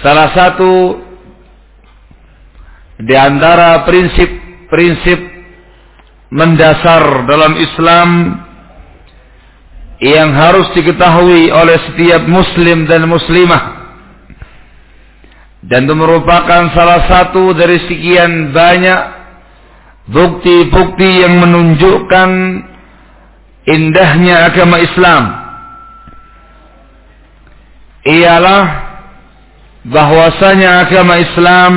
Salah satu di antara prinsip-prinsip mendasar dalam Islam yang harus diketahui oleh setiap muslim dan muslimah dan itu merupakan salah satu dari sekian banyak bukti-bukti yang menunjukkan indahnya agama Islam. Ialah bahwasanya agama Islam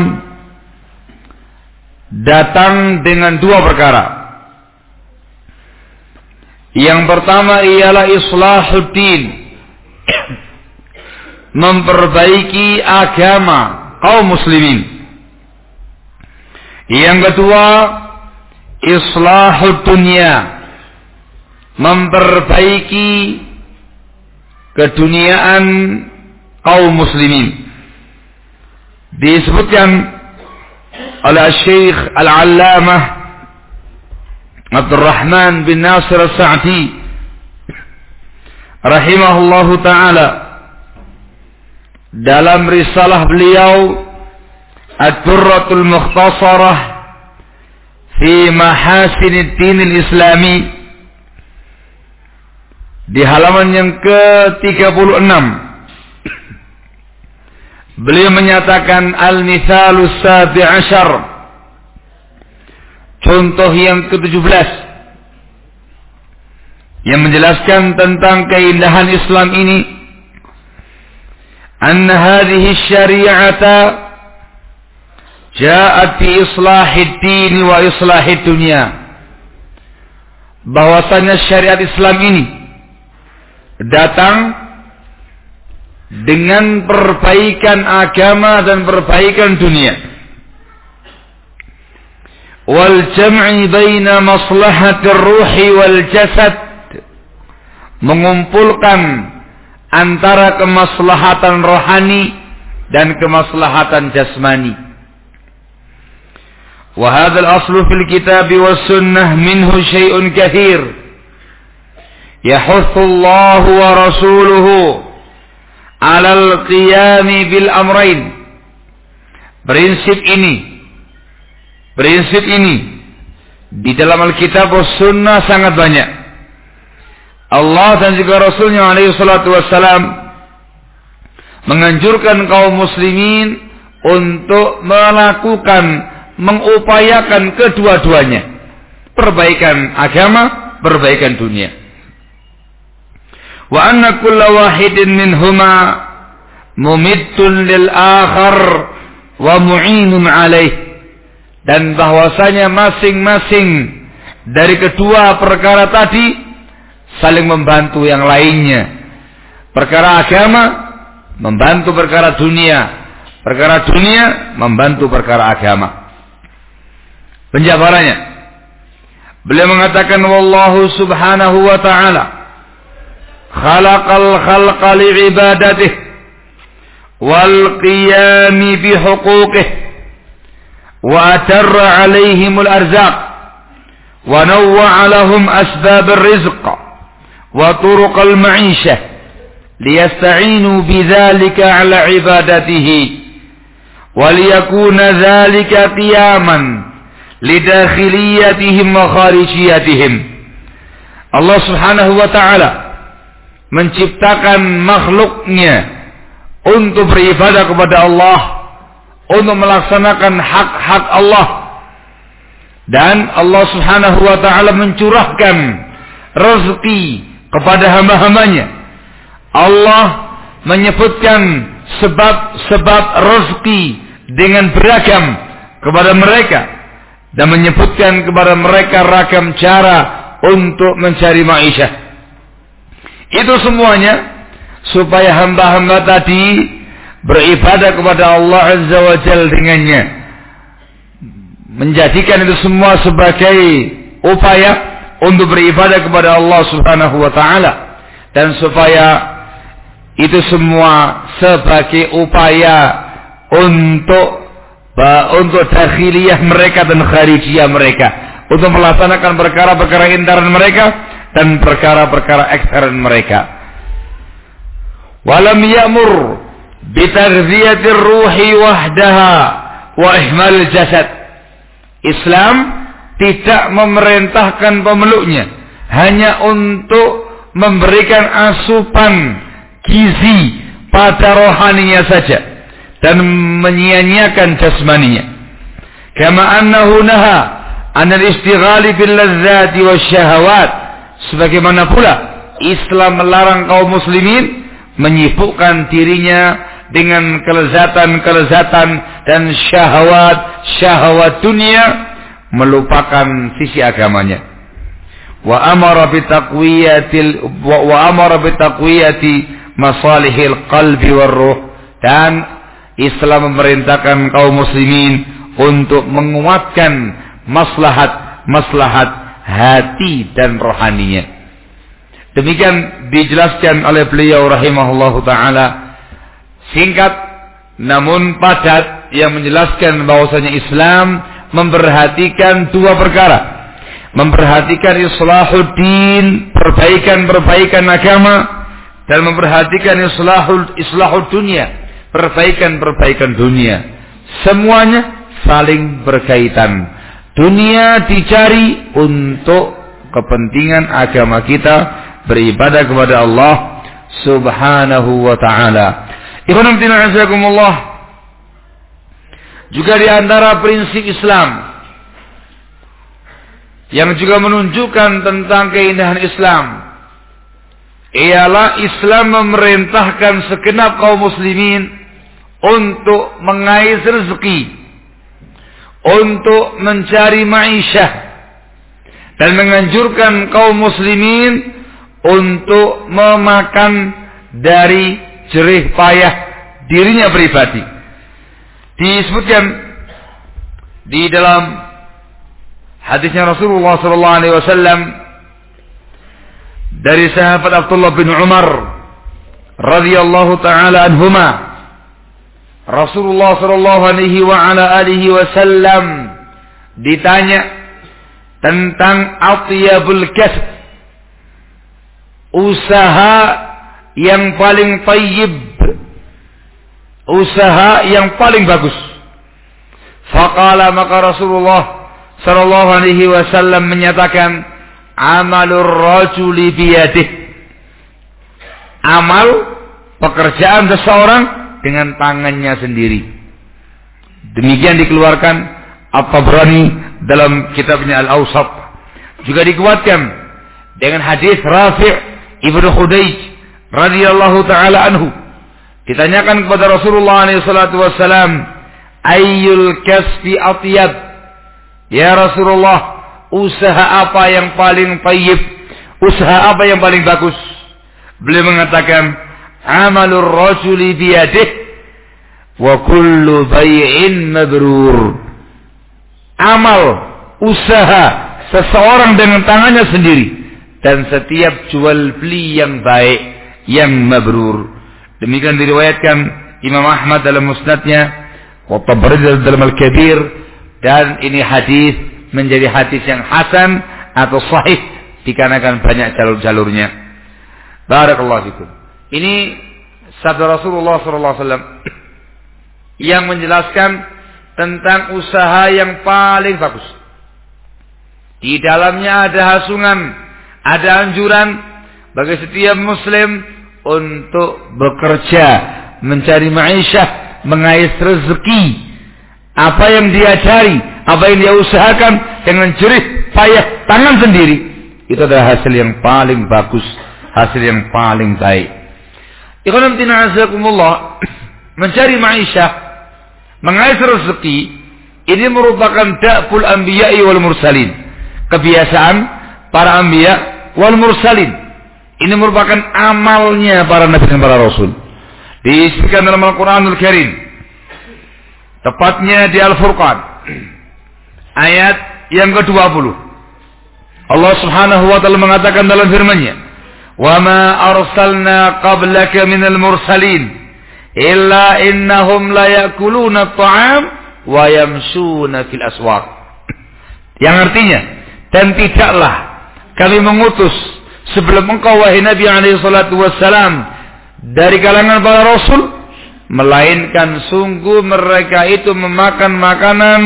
datang dengan dua perkara. Yang pertama ialah islahuddin. Memperbaiki agama kaum muslimin. Yang kedua islahud dunia. Memperbaiki keduniaan kaum muslimin disebutkan oleh Syekh Al-Allamah Abdurrahman bin Nasir As-Sa'di rahimahullahu taala dalam risalah beliau Ad-Durratul Mukhtasarah fi Mahasin Din Islami di halaman yang ke-36 Beliau menyatakan al-mithalus sabi ashar. Contoh yang ke-17 yang menjelaskan tentang keindahan Islam ini. Hadhihi syari'ata ja'at fi islahid din wa islahid dunya. Bahwasanya syariat Islam ini datang dengan perbaikan agama dan perbaikan dunia. Wal jam'i baina maslahatir ruhi wal jasad mengumpulkan antara kemaslahatan rohani dan kemaslahatan jasmani. وهذا الأصل في الكتاب والسنة منه شيء كثير يحث الله ورسوله alal qiyami bil amrain. Prinsip ini prinsip ini di dalam Alkitab Sunnah sangat banyak. Allah dan juga Rasulnya alaihi salatu wassalam menganjurkan kaum muslimin untuk melakukan mengupayakan kedua-duanya perbaikan agama perbaikan dunia wa anna kulla wahidin minhuma mumittun lil akhar wa mu'inun alaih dan bahwasanya masing-masing dari kedua perkara tadi saling membantu yang lainnya. Perkara agama membantu perkara dunia, perkara dunia membantu perkara agama. Penjabarannya beliau mengatakan wallahu subhanahu wa ta'ala khalqa li'ibadatihi wal qiyami bihuquqihi وأتر عليهم الأرزاق ونوع لهم أسباب الرزق وطرق المعيشة ليستعينوا بذلك على عبادته وليكون ذلك قياما لداخليتهم وخارجيتهم. subhanahu wa ta'ala menciptakan makhluknya untuk beribadah kepada Allah untuk melaksanakan hak-hak Allah dan Allah Subhanahu wa taala mencurahkan rezeki kepada hamba-hambanya. Allah menyebutkan sebab-sebab rezeki dengan beragam kepada mereka dan menyebutkan kepada mereka ragam cara untuk mencari maisha. Itu semuanya supaya hamba-hamba tadi beribadah kepada Allah Azza wa Jal dengannya. Menjadikan itu semua sebagai upaya untuk beribadah kepada Allah Subhanahu wa taala. Dan supaya itu semua sebagai upaya untuk untuk dakhiliyah mereka dan kharijiyah mereka. Untuk melaksanakan perkara-perkara intaran mereka dan perkara-perkara ekstern mereka. Walam ya'mur bitarziyatir ruhi wahdaha wa ihmal jasad. Islam tidak memerintahkan pemeluknya hanya untuk memberikan asupan gizi pada rohaninya saja dan menyia-nyiakan jasmaninya. Kama annahu naha anil istighali bil ladzati wasyahawat. Sebagaimana pula Islam melarang kaum muslimin menyibukkan dirinya dengan kelezatan-kelezatan dan syahwat-syahwat dunia melupakan sisi agamanya. Wa amara bi taqwiyatil wa amara bi taqwiyati masalihil qalbi war ruh dan Islam memerintahkan kaum muslimin untuk menguatkan maslahat-maslahat hati dan rohaninya. Demikian dijelaskan oleh beliau rahimahullahu taala singkat namun padat yang menjelaskan bahwasanya Islam memperhatikan dua perkara. Memperhatikan islahuddin, perbaikan-perbaikan agama dan memperhatikan islahul islahud dunia, perbaikan-perbaikan dunia. Semuanya saling berkaitan. Dunia dicari untuk kepentingan agama kita beribadah kepada Allah Subhanahu wa taala. Juga di antara prinsip Islam yang juga menunjukkan tentang keindahan Islam ialah Islam memerintahkan segenap kaum muslimin untuk mengais rezeki untuk mencari ma'isyah dan menganjurkan kaum muslimin untuk memakan dari jerih payah dirinya pribadi. Disebutkan di dalam hadisnya Rasulullah sallallahu alaihi wasallam dari sahabat Abdullah bin Umar radhiyallahu taala anhuma Rasulullah sallallahu alaihi wa ala alihi wasallam ditanya tentang atyabul kasb usaha yang paling tayyib usaha yang paling bagus. Faqala maka Rasulullah sallallahu alaihi wasallam menyatakan amalur rajuli biyadih. Amal pekerjaan seseorang dengan tangannya sendiri. Demikian dikeluarkan At-Tabrani dalam kitabnya Al-Awsat. Juga dikuatkan dengan hadis Rafi' Ibnu Khudayj radhiyallahu taala anhu. Ditanyakan kepada Rasulullah SAW, "Ayyul kasbi atyab?" Ya Rasulullah, usaha apa yang paling tayyib? Usaha apa yang paling bagus? Beliau mengatakan, "Amalur rajuli biyadih wa kullu bai'in mabrur." Amal, usaha seseorang dengan tangannya sendiri dan setiap jual beli yang baik, yang mabrur. Demikian diriwayatkan Imam Ahmad dalam musnadnya, wa Tabrani dalam Al-Kabir dan ini hadis menjadi hadis yang hasan atau sahih dikarenakan banyak jalur-jalurnya. Barakallahu fikum. Ini sabda Rasulullah SAW yang menjelaskan tentang usaha yang paling bagus. Di dalamnya ada hasungan, ada anjuran bagi setiap muslim untuk bekerja, mencari ma'isyah, mengais rezeki. Apa yang dia cari, apa yang dia usahakan dengan jerih payah tangan sendiri, itu adalah hasil yang paling bagus, hasil yang paling baik. Ikhwan azakumullah, mencari ma'isyah, mengais rezeki, ini merupakan da'ful anbiya'i wal mursalin. Kebiasaan para anbiya wal mursalin. Ini merupakan amalnya para nabi dan para rasul. Disebutkan dalam Al-Quranul Karim. Tepatnya di Al-Furqan. Ayat yang ke-20. Allah subhanahu wa ta'ala mengatakan dalam firmannya. وَمَا أَرْسَلْنَا قَبْلَكَ مِنَ الْمُرْسَلِينَ إِلَّا إِنَّهُمْ لَيَأْكُلُونَ الطَّعَامِ وَيَمْشُونَ فِي الْأَسْوَاقِ Yang artinya, dan tidaklah kami mengutus sebelum engkau wahai Nabi alaihi salatu wassalam dari kalangan para rasul melainkan sungguh mereka itu memakan makanan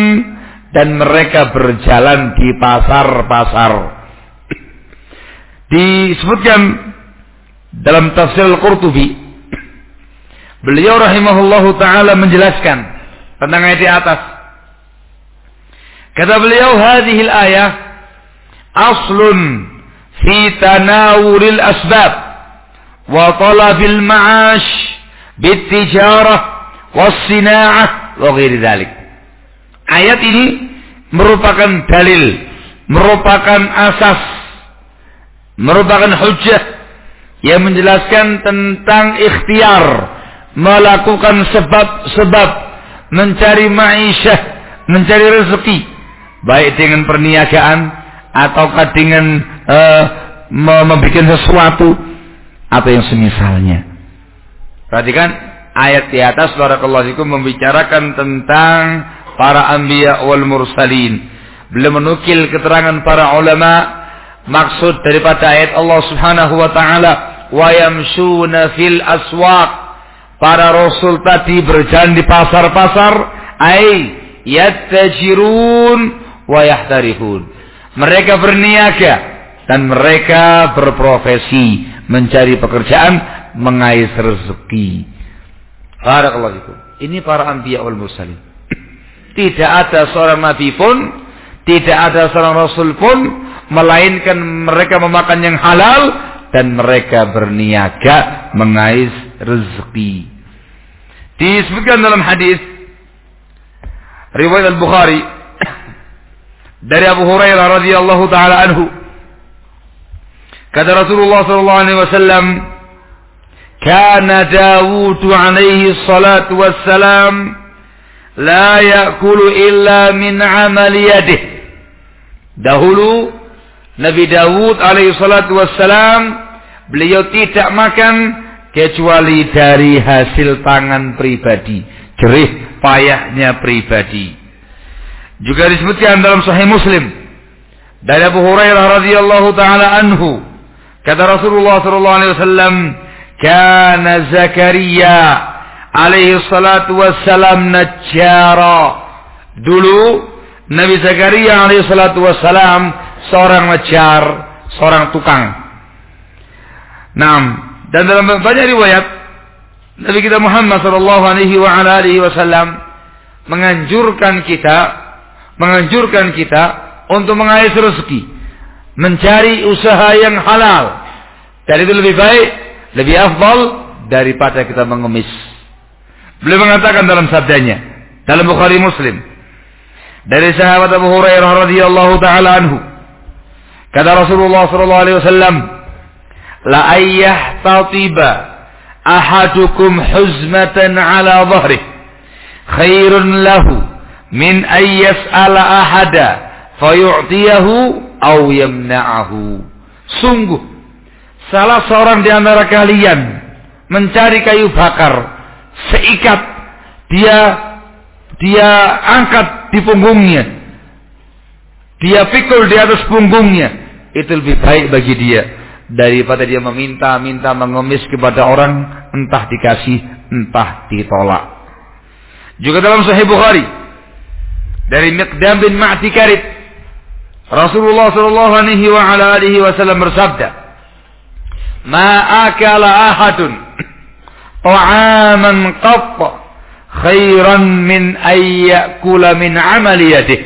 dan mereka berjalan di pasar-pasar disebutkan dalam tafsir Al-Qurtubi beliau rahimahullahu taala menjelaskan tentang ayat di atas. Kata beliau hadhihi ayah aslun fi tanawuril asbab wa talabil ma'ash bitijarah wassina'ah wa ghairi dhalik. Ayat ini merupakan dalil merupakan asas merupakan hujah yang menjelaskan tentang ikhtiar melakukan sebab-sebab mencari ma'isyah mencari rezeki baik dengan perniagaan ataukah dengan uh, membuat sesuatu atau yang semisalnya. Perhatikan ayat di atas barakallahu fikum membicarakan tentang para anbiya wal mursalin. Beliau menukil keterangan para ulama maksud daripada ayat Allah Subhanahu wa taala wa yamshuna fil aswaq para rasul tadi berjalan di pasar-pasar ai yattajirun wa yahtarihun mereka berniaga dan mereka berprofesi mencari pekerjaan, mengais rezeki. Barakallahu fikum. Ini para anbiya wal mursalin. Tidak ada seorang nabi pun, tidak ada seorang rasul pun melainkan mereka memakan yang halal dan mereka berniaga mengais rezeki. Disebutkan dalam hadis riwayat Al-Bukhari dari Abu Hurairah radhiyallahu taala anhu kata Rasulullah sallallahu alaihi wasallam kana Dawud alaihi salatu wassalam la ya'kulu illa min amali yadih dahulu Nabi Dawud alaihi salatu wassalam beliau tidak makan kecuali dari hasil tangan pribadi jerih payahnya pribadi juga disebutkan dalam Sahih Muslim dari Abu Hurairah radhiyallahu taala anhu kata Rasulullah sallallahu alaihi wasallam kana Zakaria alaihi salatu wassalam najjara. Dulu Nabi Zakaria alaihi salatu wassalam seorang najjar, seorang tukang. Nah, dan dalam banyak riwayat Nabi kita Muhammad sallallahu alaihi wa wasallam menganjurkan kita menganjurkan kita untuk mengais rezeki, mencari usaha yang halal. Dan itu lebih baik, lebih afdal daripada kita mengemis. Beliau mengatakan dalam sabdanya dalam Bukhari Muslim dari sahabat Abu Hurairah radhiyallahu taala anhu kata Rasulullah sallallahu alaihi wasallam la ayyah tatiba ahadukum huzmatan ala dhahri khairun lahu min ayyas ala ahada fayu'tiyahu aw yamna'ahu. Sungguh salah seorang di antara kalian mencari kayu bakar seikat dia dia angkat di punggungnya. Dia pikul di atas punggungnya itu lebih baik bagi dia. Daripada dia meminta-minta mengemis kepada orang entah dikasih entah ditolak. Juga dalam Sahih Bukhari dari Miqdam bin Ma'ti Karib Rasulullah sallallahu alaihi wa ala alihi wasallam bersabda "Ma akala ahadun ta'aman qatt khairan min ay ya'kula min amali yadihi.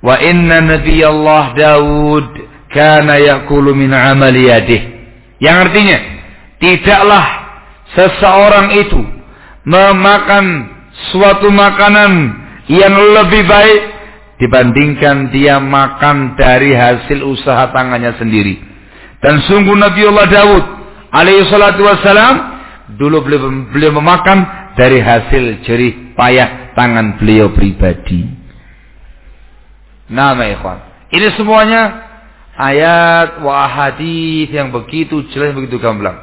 Wa inna nabiyallah Daud kana ya'kulu min amali yang artinya tidaklah seseorang itu memakan suatu makanan yang lebih baik dibandingkan dia makan dari hasil usaha tangannya sendiri. Dan sungguh Nabiullah Daud alaihi salatu wassalam Dulu beliau, beliau memakan dari hasil jerih payah tangan beliau pribadi. Nama ikhwan. Ini semuanya ayat wa hadis yang begitu jelas begitu gamblang.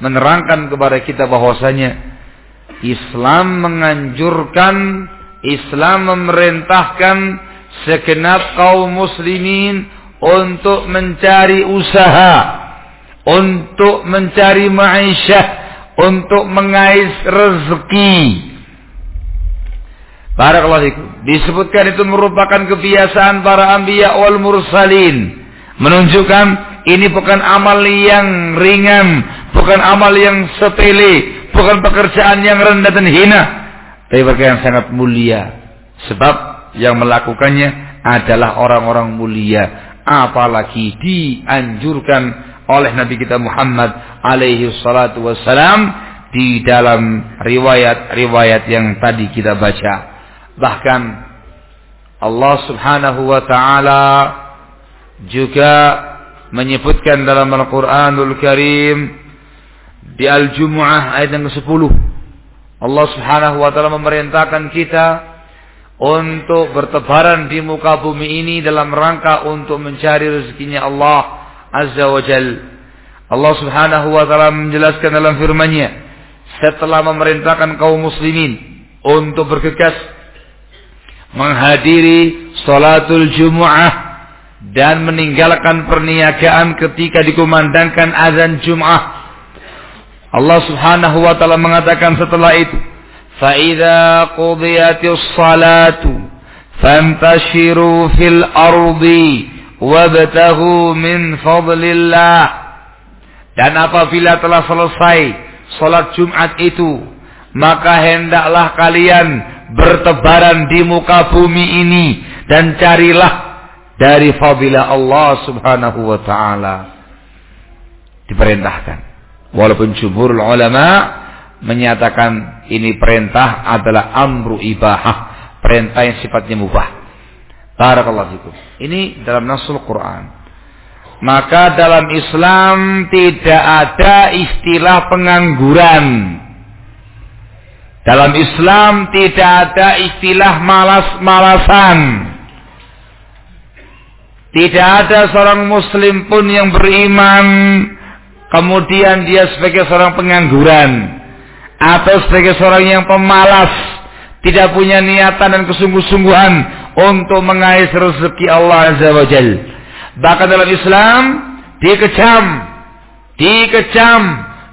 Menerangkan kepada kita bahwasanya Islam menganjurkan, Islam memerintahkan segenap kaum muslimin untuk mencari usaha, untuk mencari ma'isyah, untuk mengais rezeki. Barakallahu. Disebutkan itu merupakan kebiasaan para anbiya wal mursalin. Menunjukkan ini bukan amal yang ringan, bukan amal yang sepele, bukan pekerjaan yang rendah dan hina, tapi pekerjaan yang sangat mulia. Sebab yang melakukannya adalah orang-orang mulia, apalagi dianjurkan oleh Nabi kita Muhammad alaihi salatu wassalam di dalam riwayat-riwayat yang tadi kita baca. Bahkan Allah Subhanahu wa taala juga menyebutkan dalam Al-Qur'anul Karim di Al-Jumu'ah ayat yang ke-10 Allah Subhanahu wa taala memerintahkan kita untuk bertebaran di muka bumi ini dalam rangka untuk mencari rezekinya Allah Azza wa Jal. Allah Subhanahu wa taala menjelaskan dalam firman-Nya setelah memerintahkan kaum muslimin untuk bergegas menghadiri salatul Jumu'ah dan meninggalkan perniagaan ketika dikumandangkan azan Jum'ah. Allah Subhanahu wa taala mengatakan setelah itu, "Fa idza qudiyatis salatu fantashiru fil ardi wabtahu min fadlillah dan apabila telah selesai salat Jumat itu maka hendaklah kalian bertebaran di muka bumi ini dan carilah dari fadilah Allah Subhanahu wa taala diperintahkan walaupun jumhur ulama menyatakan ini perintah adalah amru ibahah perintah yang sifatnya mubah Barakallahu fikum. Ini dalam nasul Quran. Maka dalam Islam tidak ada istilah pengangguran. Dalam Islam tidak ada istilah malas-malasan. Tidak ada seorang muslim pun yang beriman. Kemudian dia sebagai seorang pengangguran. Atau sebagai seorang yang pemalas, tidak punya niatan dan kesungguh-sungguhan untuk mengais rezeki Allah Azza wa Jal. Bahkan dalam Islam dikecam, dikecam,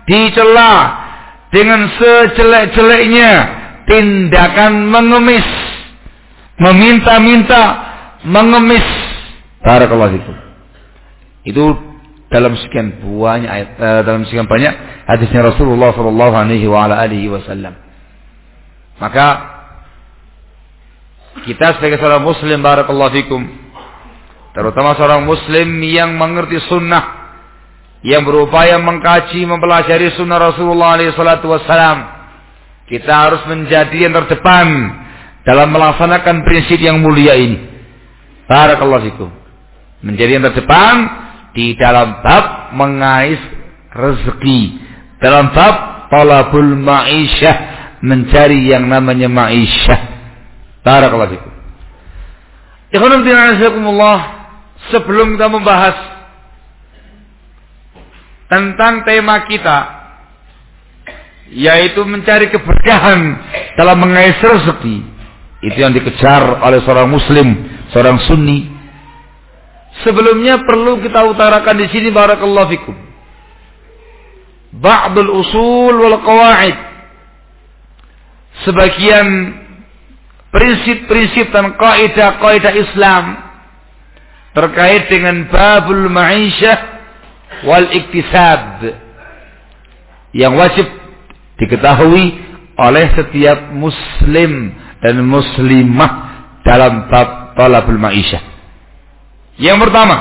dicela, dengan sejelek-jeleknya tindakan mengemis, meminta-minta, mengemis. Barakallahu fikum. Itu dalam sekian banyak ayat, uh, dalam sekian banyak hadisnya Rasulullah sallallahu alaihi wa ala alihi wasallam. Maka kita sebagai seorang muslim barakallahu fikum terutama seorang muslim yang mengerti sunnah yang berupaya mengkaji, mempelajari sunnah Rasulullah SAW. Kita harus menjadi yang terdepan dalam melaksanakan prinsip yang mulia ini. Barakallahu fikum. Menjadi yang terdepan di dalam bab mengais rezeki. Dalam bab talabul ma'isyah. Mencari yang namanya ma'isyah. Barakallahu fikum. Ikhwanuddin Sebelum kita membahas tentang tema kita yaitu mencari keberkahan dalam mengais rezeki itu yang dikejar oleh seorang muslim seorang sunni sebelumnya perlu kita utarakan di sini barakallahu fikum ba'dul usul wal qawaid sebagian prinsip-prinsip dan kaidah-kaidah Islam terkait dengan babul ma'isyah wal iktisab yang wajib diketahui oleh setiap muslim dan muslimah dalam bab talabul ma'isyah. Yang pertama,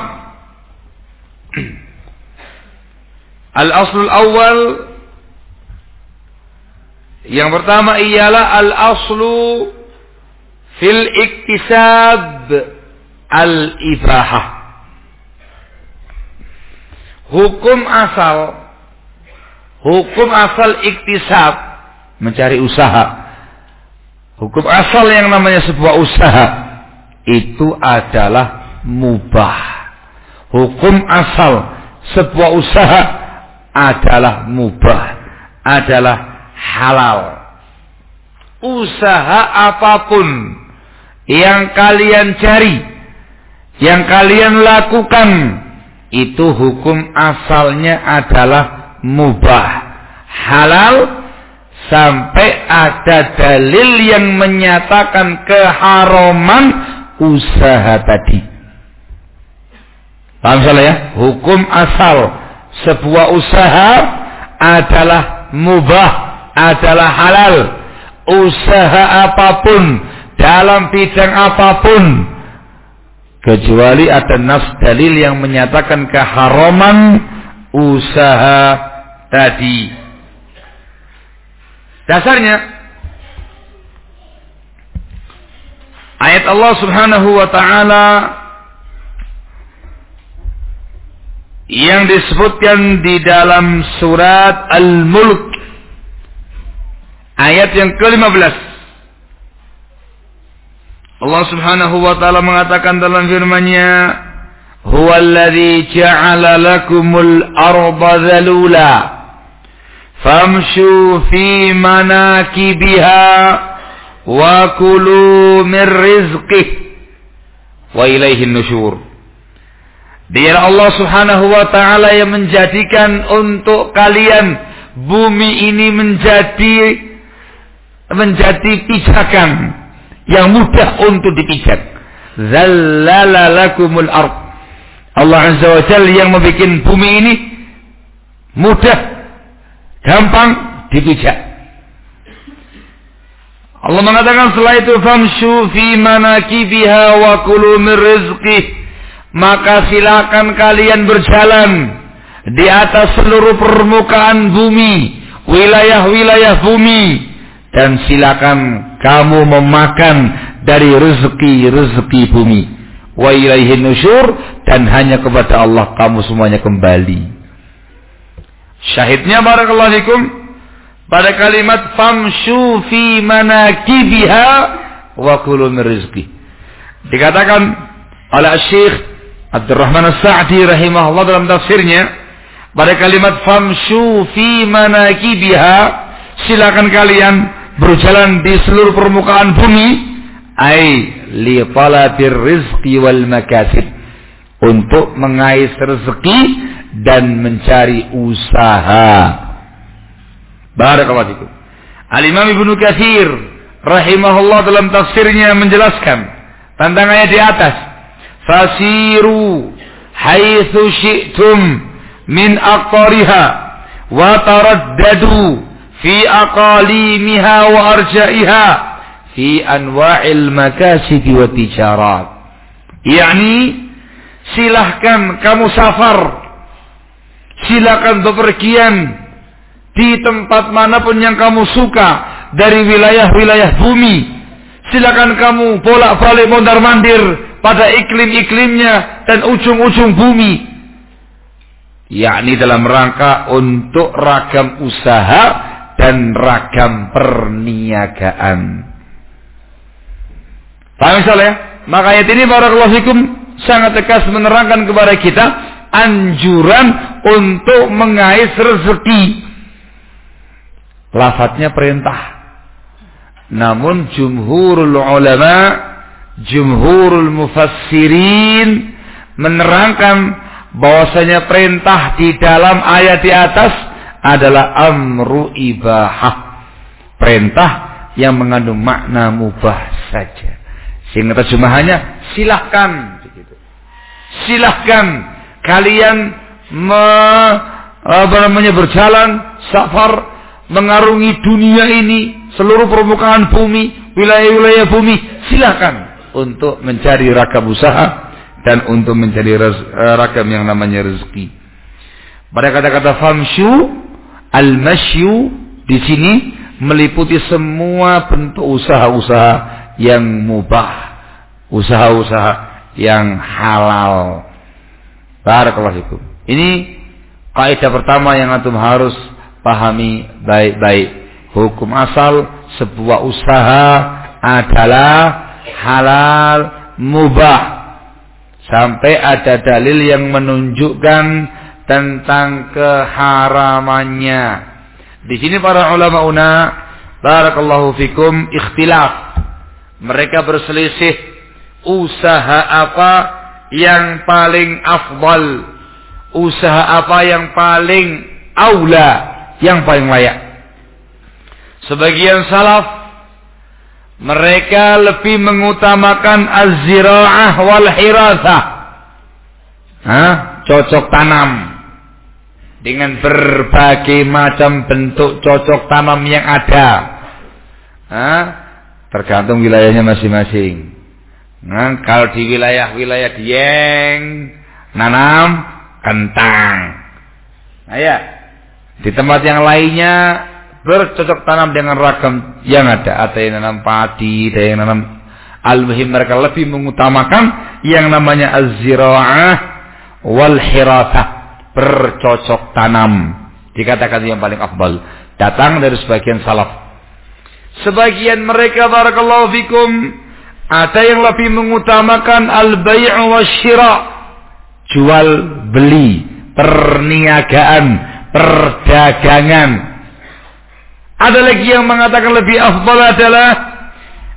al-aslul awal. Yang pertama ialah al-aslu fil iktisab al-ibahah hukum asal. Hukum asal iktisab. Mencari usaha. Hukum asal yang namanya sebuah usaha. Itu adalah mubah. Hukum asal sebuah usaha adalah mubah adalah halal. Usaha apa pun yang kalian cari yang kalian lakukan itu hukum asalnya adalah mubah. Halal sampai ada dalil yang menyatakan keharaman usaha tadi paham salah ya? Hukum asal sebuah usaha adalah mubah adalah halal. Usaha apa pun dalam bidang apa pun. Kecuali ada nas dalil yang menyatakan keharaman usaha tadi. Dasarnya ayat Allah Subhanahu wa taala yang disebutkan di dalam surat Al-Mulk ayat yang ke-15 Allah Subhanahu wa taala mengatakan dalam firman-Nya, "Huwallazi ja'ala lakumul arda dzalula famshu fi manakibiha wa kulu min rizqih wa ilaihi nusyur." Dia Allah Subhanahu wa taala yang menjadikan untuk kalian bumi ini menjadi menjadi pijakan yang mudah untuk dipijak. Zallalalakumul ard. Allah Azza wa Jalla yang membuat bumi ini mudah, gampang dipijak. Allah mengatakan setelah itu famshu fi manakibiha wa kulu min rizqih. Maka silakan kalian berjalan di atas seluruh permukaan bumi, wilayah-wilayah bumi dan silakan kamu memakan dari rezeki-rezeki bumi. Wa ilaihi nusyur dan hanya kepada Allah kamu semuanya kembali. Syahidnya barakallahu fikum pada kalimat famshu fi manakibiha wa kulu rizqi. Dikatakan oleh Syekh Abdurrahman As-Sa'di rahimahullah dalam tafsirnya pada kalimat famshu fi manakibiha silakan kalian berjalan di seluruh permukaan bumi ai li talabir rizqi wal makasib untuk mengais rezeki dan mencari usaha Barakallahu fikum. Al-Imam Ibnu Katsir rahimahullah dalam tafsirnya menjelaskan tentang ayat di atas. Fasiru haitsu syi'tum min aqariha wa taraddadu fi aqalimiha wa arja'iha fi anwa'il makasib wa tijarat. Yani silahkan kamu safar. Silakan bepergian di tempat mana pun yang kamu suka dari wilayah-wilayah bumi. Silakan kamu bolak-balik mondar-mandir pada iklim-iklimnya dan ujung-ujung bumi. Yakni dalam rangka untuk ragam usaha dan ragam perniagaan. Paham misalnya? Maka ayat ini fikum sangat tegas menerangkan kepada kita anjuran untuk mengais rezeki. Lafadznya perintah. Namun jumhurul ulama, jumhurul mufassirin menerangkan bahwasanya perintah di dalam ayat di atas adalah amru ibahah. Perintah yang mengandung makna mubah saja. Sehingga terjemahannya silahkan silahkan kalian me, apa namanya berjalan safar mengarungi dunia ini seluruh permukaan bumi wilayah-wilayah bumi silahkan untuk mencari ragam usaha dan untuk mencari eh, ragam yang namanya rezeki pada kata-kata famshu al-masyu di sini meliputi semua bentuk usaha-usaha yang mubah usaha-usaha yang halal. Barakallahu fikum. Ini kaidah pertama yang antum harus pahami baik-baik. Hukum asal sebuah usaha adalah halal mubah. Sampai ada dalil yang menunjukkan tentang keharamannya. Di sini para ulama una barakallahu fikum ikhtilaf. Mereka berselisih usaha apa yang paling afdal, usaha apa yang paling aula, yang paling layak. Sebagian salaf mereka lebih mengutamakan az-zira'ah wal hirasah. Cocok tanam dengan berbagai macam bentuk cocok tanam yang ada. Hah? Tergantung wilayahnya masing-masing. Nah, kalau di wilayah-wilayah Dieng nanam kentang. Nah, ya. Di tempat yang lainnya bercocok tanam dengan ragam yang ada. Ada yang nanam padi, ada yang nanam al-muhim mereka lebih mengutamakan yang namanya az-zira'ah wal hirasah, bercocok tanam. Dikatakan yang paling afdal. Datang dari sebagian salaf. Sebagian mereka barakallahu fikum ada yang lebih mengutamakan al-bai' wa syira. Jual beli, perniagaan, perdagangan. Ada lagi yang mengatakan lebih afdal adalah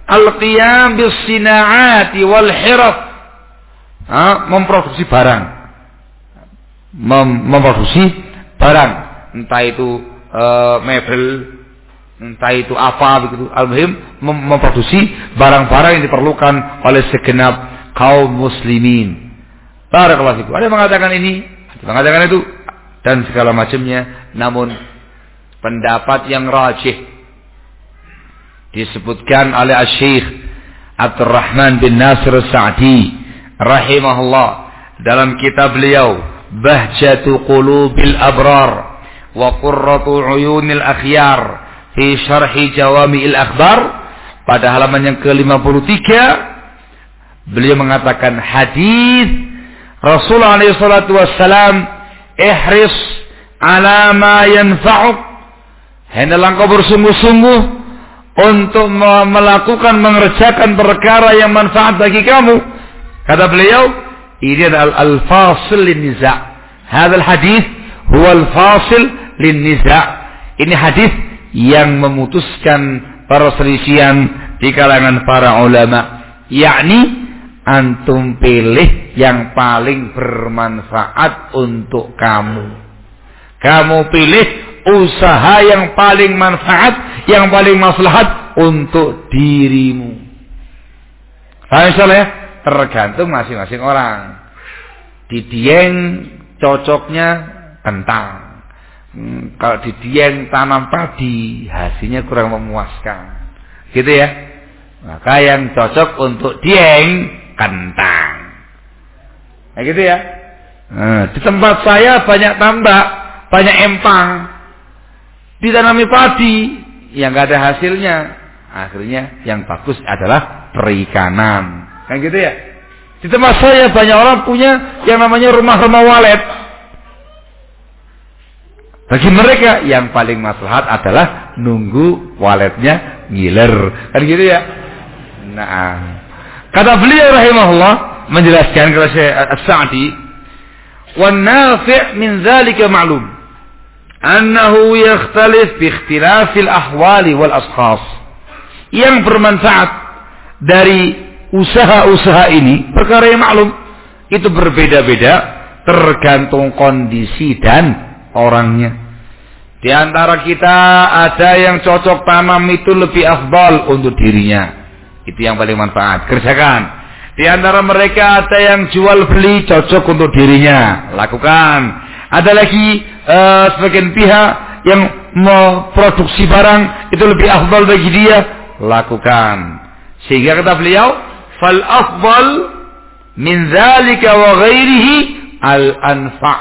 al-qiyam bis sinaati wal hiraf. Ha, memproduksi barang. Mem memproduksi barang. Entah itu uh, mebel, entah itu apa begitu al-muhim memproduksi barang-barang yang diperlukan oleh segenap kaum muslimin barakallahu fikum ada yang mengatakan ini ada yang mengatakan itu dan segala macamnya namun pendapat yang rajih. Disebutkan oleh Syekh Abdurrahman bin Nasir Sa'di rahimahullah dalam kitab beliau Bahjatu Qulubil Abrar wa Qurratu Uyunil Akhyar fi syarhi jawami'il akhbar. Pada halaman yang ke-53 beliau mengatakan hadis Rasulullah alaihi salatu wassalam ihris ala ma yanfa'uk hendaklah engkau bersungguh-sungguh untuk melakukan mengerjakan perkara yang manfaat bagi kamu. Kata beliau ini adalah al-fasil lin niza' hadal hadis huwa al-fasil lin ini hadis yang memutuskan perselisihan di kalangan para ulama. Yakni antum pilih yang paling bermanfaat untuk kamu. Kamu pilih usaha yang paling manfaat, yang paling maslahat untuk dirimu. Paham ya? Tergantung masing-masing orang. Di Dieng cocoknya kentang. Hmm, kalau di Dieng tanam padi, hasilnya kurang memuaskan. Gitu ya. Maka yang cocok untuk Dieng kentang. Nah gitu ya. Nah, di tempat saya banyak tambak, banyak empang. Ditanami padi, yang gak ada hasilnya. Akhirnya yang bagus adalah perikanan. Kan gitu ya. Di tempat saya banyak orang punya yang namanya rumah-rumah walet. Bagi mereka yang paling maslahat adalah nunggu waletnya ngiler. Kan gitu ya. Nah, kata beliau rahimahullah menjelaskan kepada saya As-Sa'di, "Wan nafi' min dzalika ma'lum annahu yakhtalif bi ikhtilafil ahwali wal ashkhas." Yang bermanfaat dari usaha-usaha ini perkara yang maklum itu berbeda-beda tergantung kondisi dan orangnya. Di antara kita ada yang cocok tanam itu lebih afdal untuk dirinya. Itu yang paling manfaat. Kerjakan. Di antara mereka ada yang jual beli cocok untuk dirinya, lakukan. Ada lagi uh, sebagian pihak yang mau produksi barang itu lebih afdal bagi dia, lakukan. Sehingga kata beliau, fal afdal min dzalika wa ghairihi al anfa.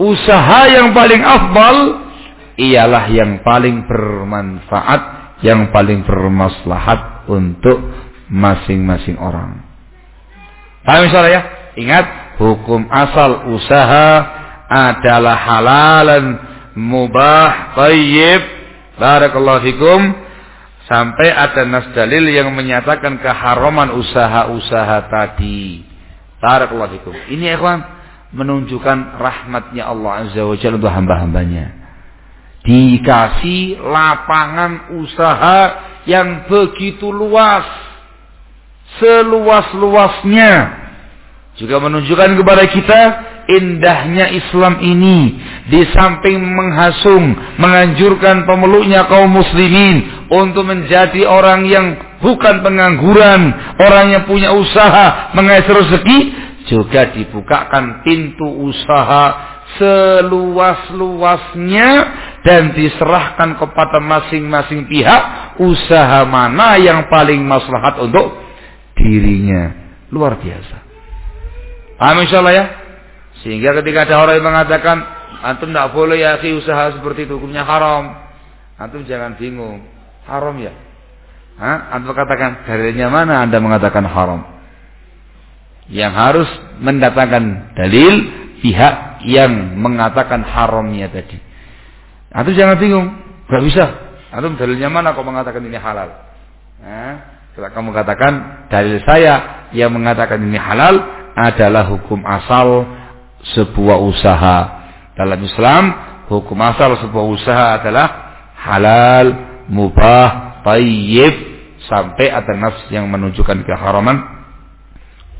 Usaha yang paling afdal ialah yang paling bermanfaat, yang paling bermaslahat untuk masing-masing orang. Paham misalnya ya? Ingat, hukum asal usaha adalah halalan mubah, tayyib. Barakallahu fikum. Sampai ada nas dalil yang menyatakan keharaman usaha-usaha tadi. Barakallahu fikum. Ini ikhwan menunjukkan rahmatnya Allah Azza wa Jalla untuk hamba-hambanya. Dikasih lapangan usaha yang begitu luas seluas-luasnya. Juga menunjukkan kepada kita indahnya Islam ini di samping menghasung, menganjurkan pemeluknya kaum muslimin untuk menjadi orang yang bukan pengangguran, orang yang punya usaha mengais rezeki, juga dibukakan pintu usaha seluas-luasnya dan diserahkan kepada masing-masing pihak usaha mana yang paling maslahat untuk dirinya. Luar biasa. Paham insyaAllah ya? Sehingga ketika ada orang yang mengatakan, antum tidak boleh ya si usaha seperti itu, hukumnya haram. Antum jangan bingung. Haram ya? Hah? Antum katakan, dalilnya mana anda mengatakan haram? Yang harus mendatangkan dalil pihak yang mengatakan haramnya tadi. Antum jangan bingung. Gak bisa. Antum dalilnya mana kok mengatakan ini halal? Hah? Setelah kamu katakan dalil saya yang mengatakan ini halal adalah hukum asal sebuah usaha. Dalam Islam, hukum asal sebuah usaha adalah halal, mubah, tayyib sampai ada nafs yang menunjukkan keharaman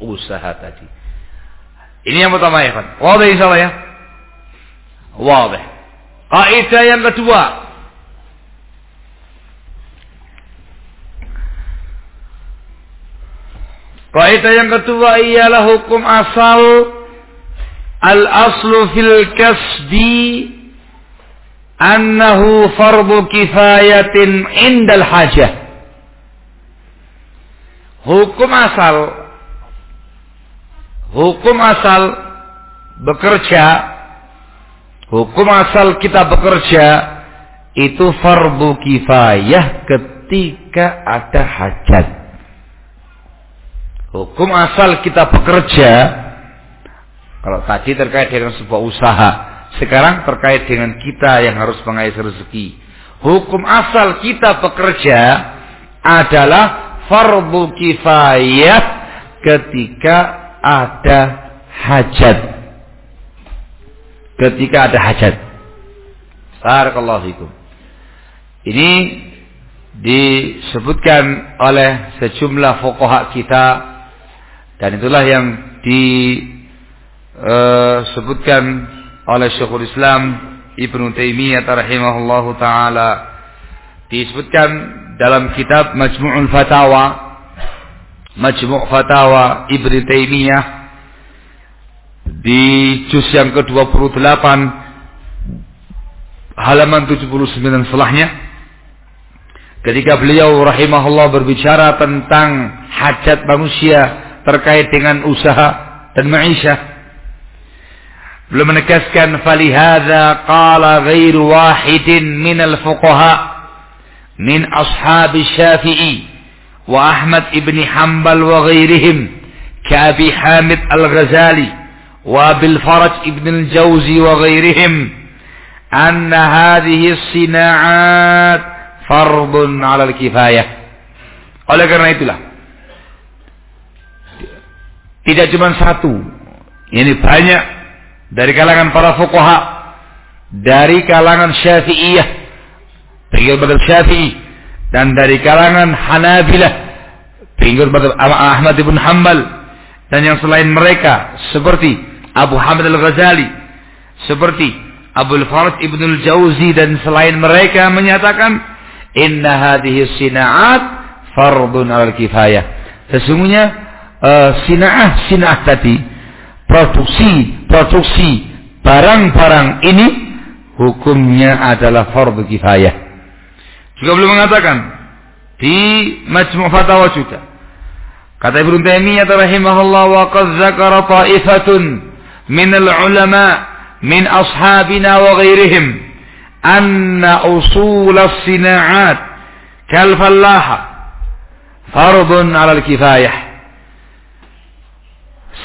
usaha tadi. Ini yang pertama ya kan. Wadah insyaallah ya. Wadah. Kaidah yang kedua, Kaidah yang kedua ialah hukum asal al-aslu fil kasbi annahu fardu kifayatin indal hajah. Hukum asal hukum asal bekerja hukum asal kita bekerja itu fardu kifayah ketika ada hajat. Hukum asal kita bekerja kalau tadi terkait dengan sebuah usaha, sekarang terkait dengan kita yang harus mengais rezeki. Hukum asal kita bekerja adalah fardu kifayah ketika ada hajat. Ketika ada hajat. Barakallahu Ini disebutkan oleh sejumlah fokohak kita dan itulah yang disebutkan oleh Syekhul Islam Ibnu Taimiyah rahimahullahu taala. Disebutkan dalam kitab Majmu'ul Fatawa Majmu' Fatawa Ibnu Taimiyah di juz yang ke-28 halaman 79 setelahnya ketika beliau rahimahullah berbicara tentang hajat manusia terkait dengan usaha dan ma'isyah. Belum menegaskan falihada qala ghairu wahidin min al-fuqaha min ashab syafi'i wa Ahmad ibn Hanbal wa ghairihim ka Abi Hamid al-Ghazali wa Abil Faraj ibn al-Jawzi wa ghairihim anna hadhihi as-sina'at fardun 'ala al-kifayah. Oleh karena itulah tidak cuma satu. Ini banyak dari kalangan para fuqaha dari kalangan Syafi'iyah pengikut madhab Syafi'i dan dari kalangan Hanabilah pengikut madhab Ahmad ibn Hanbal dan yang selain mereka seperti Abu Hamid al-Ghazali seperti Abu al-Faraj ibn al-Jauzi dan selain mereka menyatakan inna hadhihi sina'at fardun al-kifayah sesungguhnya uh, sina'ah sina'ah tadi produksi produksi barang-barang ini hukumnya adalah fardu kifayah. Juga belum mengatakan di Majmu' Fatawa juga. Kata Ibnu Taimiyah rahimahullah wa qad zakara ta'ifatun min al-ulama min ashabina wa ghairihim anna usul as-sina'at kal fallaha fardun 'ala al-kifayah.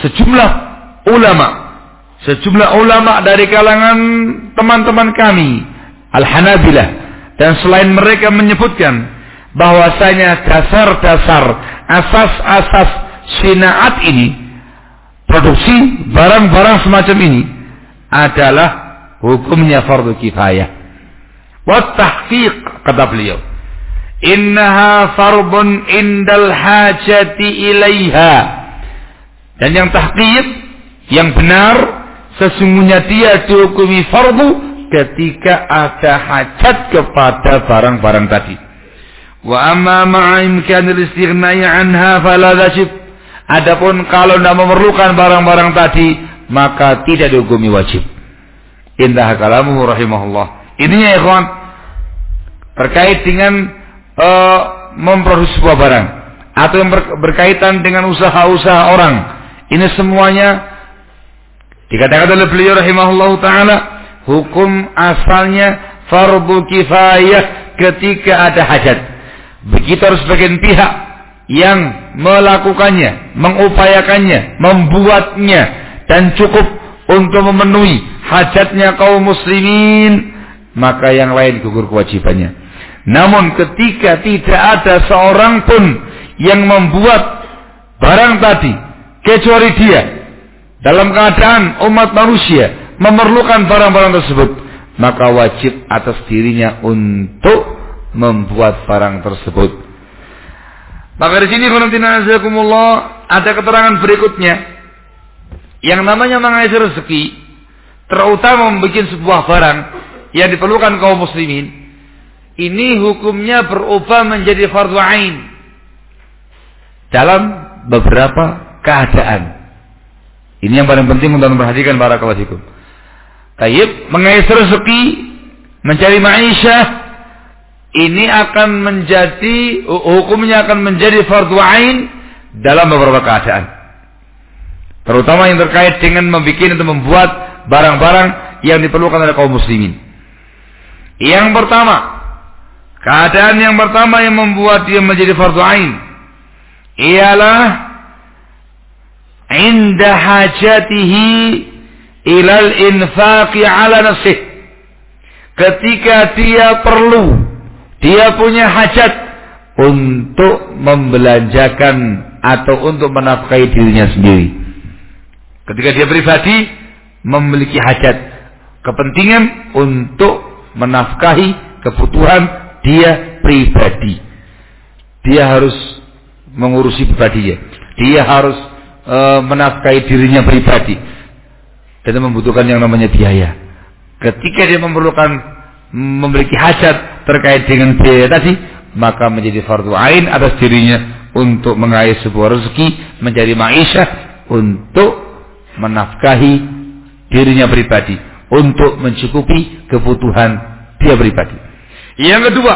Sejumlah ulama, sejumlah ulama dari kalangan teman-teman kami, Al-Hanabilah, dan selain mereka menyebutkan bahwasanya dasar-dasar, asas-asas sinaat ini, produksi barang-barang semacam ini adalah hukumnya fardu kifayah. Wa tahqiq kata beliau. Innaha farbun indal hajati ilaiha. Dan yang tahqiq yang benar sesungguhnya dia dihukumi fardu ketika ada hajat kepada barang-barang tadi. Wa amma ma'a imkanil istighnai anha fala. Adapun kalau tidak memerlukan barang-barang tadi, maka tidak dihukumi wajib. Indah kalamu rahimahullah. Ini ya ikhwan terkait dengan uh, memproduksi sebuah barang atau yang berkaitan dengan usaha-usaha orang. Ini semuanya Dikatakan oleh beliau rahimahullah taala, hukum asalnya fardu kifayah ketika ada hajat. Begitu harus sebagian pihak yang melakukannya, mengupayakannya, membuatnya dan cukup untuk memenuhi hajatnya kaum muslimin, maka yang lain gugur kewajibannya. Namun ketika tidak ada seorang pun yang membuat barang tadi kecuali dia dalam keadaan umat manusia memerlukan barang-barang tersebut, maka wajib atas dirinya untuk membuat barang tersebut. Maka di sini ada keterangan berikutnya yang namanya mengais rezeki terutama membuat sebuah barang yang diperlukan kaum muslimin ini hukumnya berubah menjadi fardu ain dalam beberapa keadaan ini yang paling penting untuk memperhatikan para kawajikum. Tayyib mengais rezeki, mencari maisha, ini akan menjadi hukumnya akan menjadi fardu ain dalam beberapa keadaan. Terutama yang terkait dengan membuat atau membuat barang-barang yang diperlukan oleh kaum muslimin. Yang pertama, keadaan yang pertama yang membuat dia menjadi fardu ain ialah inda hajatihi ilal infaqi ala nafsih. Ketika dia perlu dia punya hajat untuk membelanjakan atau untuk menafkahi dirinya sendiri. Ketika dia pribadi memiliki hajat. Kepentingan untuk menafkahi kebutuhan dia pribadi. Dia harus mengurusi pribadinya dia harus e, menafkahi dirinya pribadi. Dan membutuhkan yang namanya biaya. Ketika dia memerlukan memiliki hajat terkait dengan biaya tadi, maka menjadi fardu ain atas dirinya untuk mengais sebuah rezeki menjadi maisha untuk menafkahi dirinya pribadi untuk mencukupi kebutuhan dia pribadi. Yang kedua,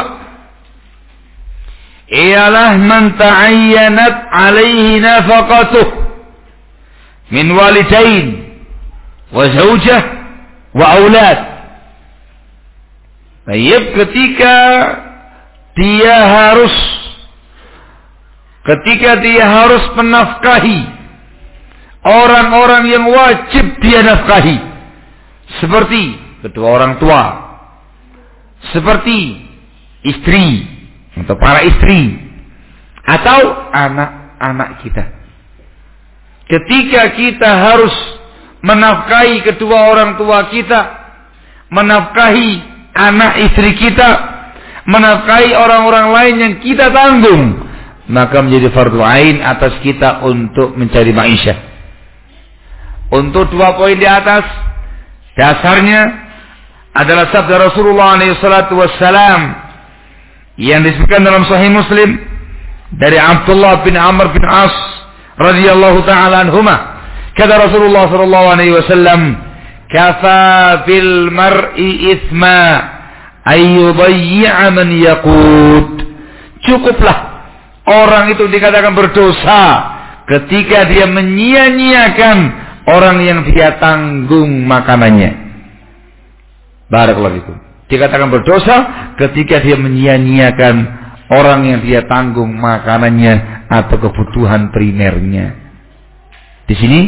ialah man ta'ayyanat alaihi nafaqatuh wa zaujah wa aulad. Baik ketika dia harus ketika dia harus menafkahi orang-orang yang wajib dia nafkahi seperti kedua orang tua seperti istri atau para istri atau anak-anak kita ketika kita harus menafkahi kedua orang tua kita menafkahi anak istri kita menafkahi orang-orang lain yang kita tanggung maka menjadi fardu ain atas kita untuk mencari maisha untuk dua poin di atas, dasarnya adalah sabda Rasulullah SAW yang disebutkan dalam Sahih Muslim dari Abdullah bin Amr bin As radhiyallahu taala anhuma. Kata Rasulullah sallallahu alaihi wasallam, "Kafa bil mar'i ithma ay yudayyi'a man yaqut." Cukuplah orang itu dikatakan berdosa ketika dia menyia-nyiakan orang yang dia tanggung makanannya. Barakallahu fikum. Dikatakan berdosa ketika dia menyia-nyiakan orang yang dia tanggung makanannya atau kebutuhan primernya. Di sini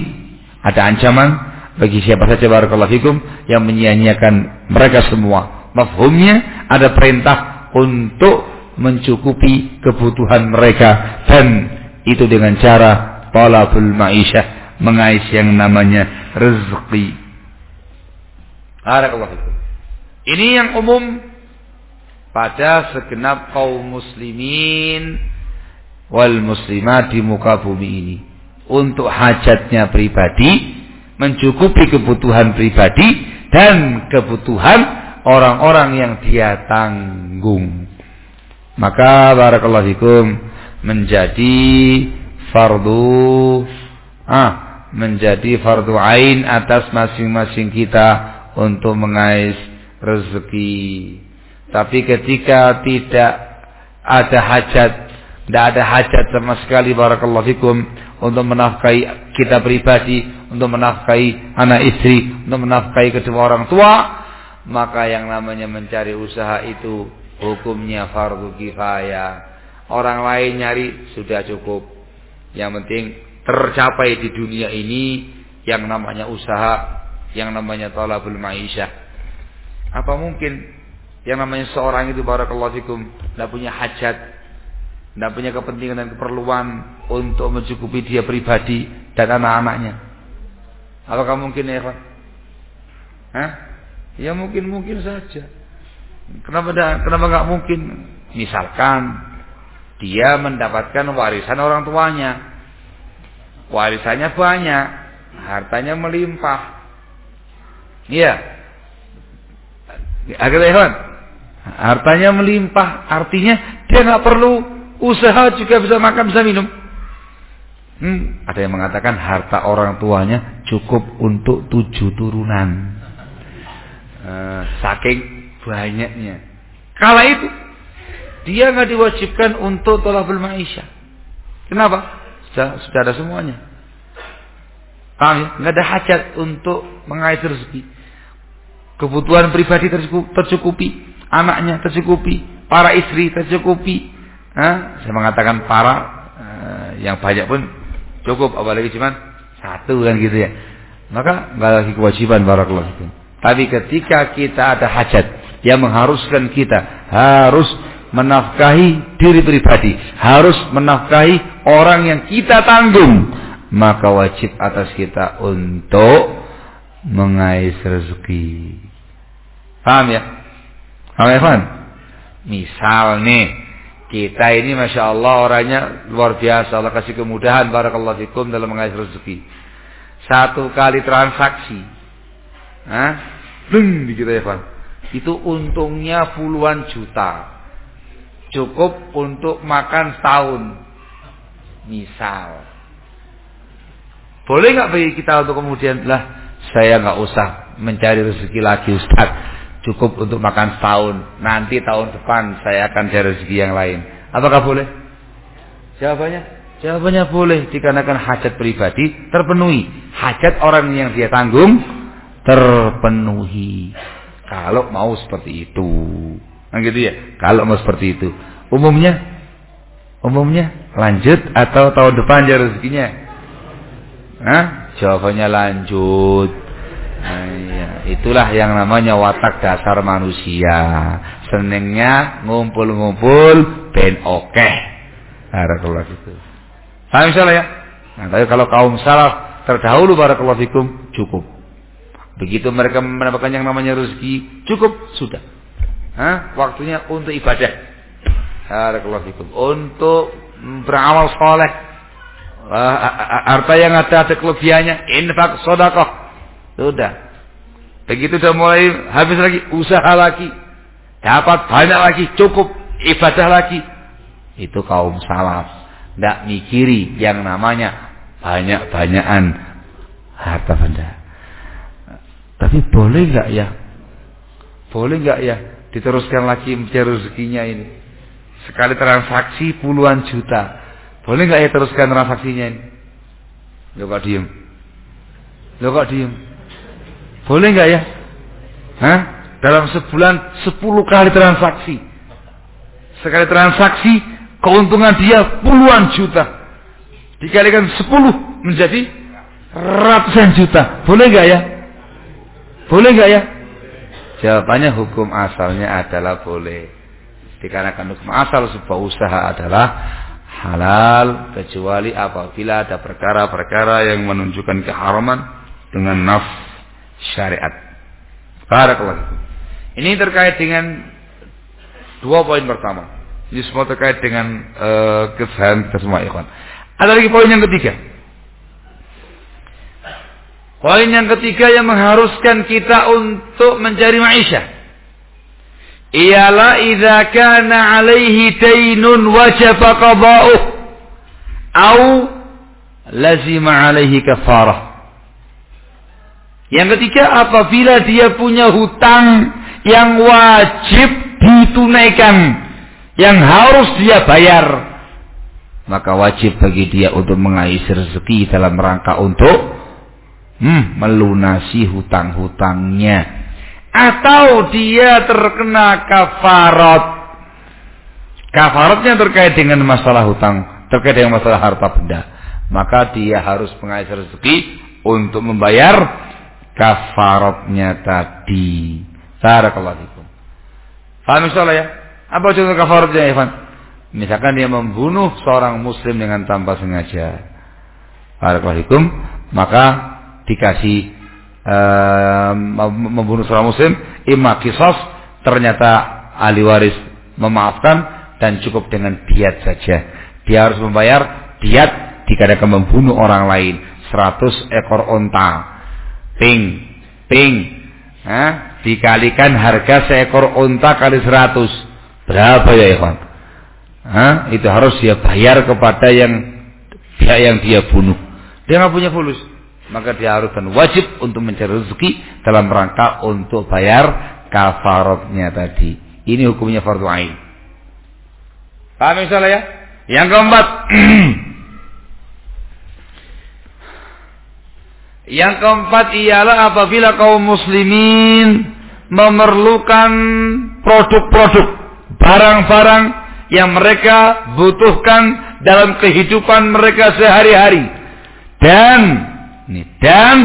ada ancaman bagi siapa saja barakallahu fikum yang menyia-nyiakan mereka semua. Mafhumnya ada perintah untuk mencukupi kebutuhan mereka dan itu dengan cara talabul ma'isyah mengais yang namanya rezeki. Ini yang umum pada segenap kaum muslimin wal muslimat di muka bumi ini. Untuk hajatnya pribadi, mencukupi kebutuhan pribadi dan kebutuhan orang-orang yang dia tanggung. Maka barakallahu fikum menjadi fardu ah menjadi fardu ain atas masing-masing kita untuk mengais rezeki. Tapi ketika tidak ada hajat, tidak ada hajat sama sekali barakallahu fikum untuk menafkahi kita pribadi, untuk menafkahi anak istri, untuk menafkahi kedua orang tua, maka yang namanya mencari usaha itu hukumnya fardu kifayah. Orang lain nyari sudah cukup. Yang penting tercapai di dunia ini yang namanya usaha, yang namanya talabul ma'isyah. Apa mungkin yang namanya seorang itu barakallahu fikum tidak punya hajat, tidak punya kepentingan dan keperluan untuk mencukupi dia pribadi dan anak-anaknya? Apakah mungkin ya, Pak? Ya mungkin-mungkin saja. Kenapa kenapa nggak mungkin? Misalkan dia mendapatkan warisan orang tuanya, warisannya banyak, hartanya melimpah. Iya. Akhirnya hartanya melimpah, artinya dia nggak perlu usaha juga bisa makan bisa minum. Hmm, ada yang mengatakan harta orang tuanya cukup untuk tujuh turunan. Uh, saking banyaknya. Kala itu dia nggak diwajibkan untuk tolabul maisha. Kenapa? Sudah, sudah ada semuanya. Paham ya? Nggak ada hajat untuk mengais rezeki. Kebutuhan pribadi tercukupi, anaknya tercukupi, para istri tercukupi. Saya mengatakan para uh, yang banyak pun cukup, apalagi cuma satu kan gitu ya. Maka nggak lagi kewajiban barakallahu itu. Tapi ketika kita ada hajat yang mengharuskan kita harus menafkahi diri pribadi, harus menafkahi orang yang kita tanggung, maka wajib atas kita untuk mengais rezeki. Paham ya? Ya, Fan? Misal nih, kita ini Masya Allah orangnya luar biasa. Allah kasih kemudahan Barakallahu fikum dalam mengais rezeki. Satu kali transaksi. Hah? Deng di kita ya Itu untungnya puluhan juta. Cukup untuk makan setahun. Misal. Boleh nggak bagi kita untuk kemudian lah saya nggak usah mencari rezeki lagi Ustaz. Cukup untuk makan setahun. Nanti tahun depan saya akan cari rezeki yang lain. Apakah boleh? Jawabannya, jawabannya boleh dikarenakan hajat pribadi terpenuhi. Hajat orang yang dia tanggung terpenuhi. Kalau mau seperti itu. Nah gitu ya. Kalau mau seperti itu. Umumnya umumnya lanjut atau tahun depan aja rezekinya? Hah? Jawabannya lanjut. Nah. Itulah yang namanya watak dasar manusia. Senengnya ngumpul-ngumpul ben oke. Okay. Barakallahu fikum. Paham insyaallah ya? Nah, tapi kalau kaum salaf terdahulu barakallahu fikum cukup. Begitu mereka mendapatkan yang namanya rezeki, cukup sudah. Hah? Waktunya untuk ibadah. Barakallahu fikum. Untuk beramal soleh. Harta yang ada ada kelebihannya, infak, sedekah. Sudah. Begitu sudah mulai habis lagi, usaha lagi. Dapat banyak lagi, cukup ibadah lagi. Itu kaum salaf. Tidak mikiri yang namanya banyak-banyakan harta benda. Tapi boleh nggak ya? Boleh nggak ya diteruskan lagi mencari rezekinya ini? Sekali transaksi puluhan juta. Boleh nggak ya teruskan transaksinya ini? Lo kok diem? Lo kok diem? Boleh nggak ya? Hah? Dalam sebulan sepuluh kali transaksi. Sekali transaksi keuntungan dia puluhan juta. Dikalikan sepuluh menjadi ratusan juta. Boleh nggak ya? Boleh nggak ya? Jawabannya hukum asalnya adalah boleh. Dikarenakan hukum asal sebuah usaha adalah halal kecuali apabila ada perkara-perkara yang menunjukkan keharaman dengan naf syariat. Barakallahu Ini terkait dengan dua poin pertama. Ini semua terkait dengan uh, kesehatan kita semua ikhwan. Ada lagi poin yang ketiga. Poin yang ketiga yang mengharuskan kita untuk mencari maisha. Ialah idza kana alaihi dainun wajib qada'uh au lazima alaihi kafarah. Yang ketiga apabila dia punya hutang yang wajib ditunaikan, yang harus dia bayar, maka wajib bagi dia untuk mengais rezeki dalam rangka untuk hmm, melunasi hutang-hutangnya. Atau dia terkena kafarat. Kafaratnya terkait dengan masalah hutang terkait dengan masalah harta benda. Maka dia harus mengais rezeki untuk membayar kafaratnya tadi. Barakallahu fikum. Paham insyaallah ya? Apa contoh kafaratnya Ivan misalkan dia membunuh seorang muslim dengan tanpa sengaja. Barakallahu fikum. Maka dikasih uh, membunuh seorang muslim imma kisos ternyata ahli waris memaafkan dan cukup dengan diat saja. Dia harus membayar diat dikarenakan membunuh orang lain. 100 ekor onta ping ping Hah? dikalikan harga seekor onta kali 100 berapa ya ikhwan Hah? itu harus dia bayar kepada yang pihak yang dia bunuh dia nggak punya fulus maka dia harus dan wajib untuk mencari rezeki dalam rangka untuk bayar kafaratnya tadi. Ini hukumnya fardu ain. Paham misalnya ya? Yang keempat. Yang keempat ialah apabila kaum muslimin memerlukan produk-produk, barang-barang yang mereka butuhkan dalam kehidupan mereka sehari-hari. Dan dan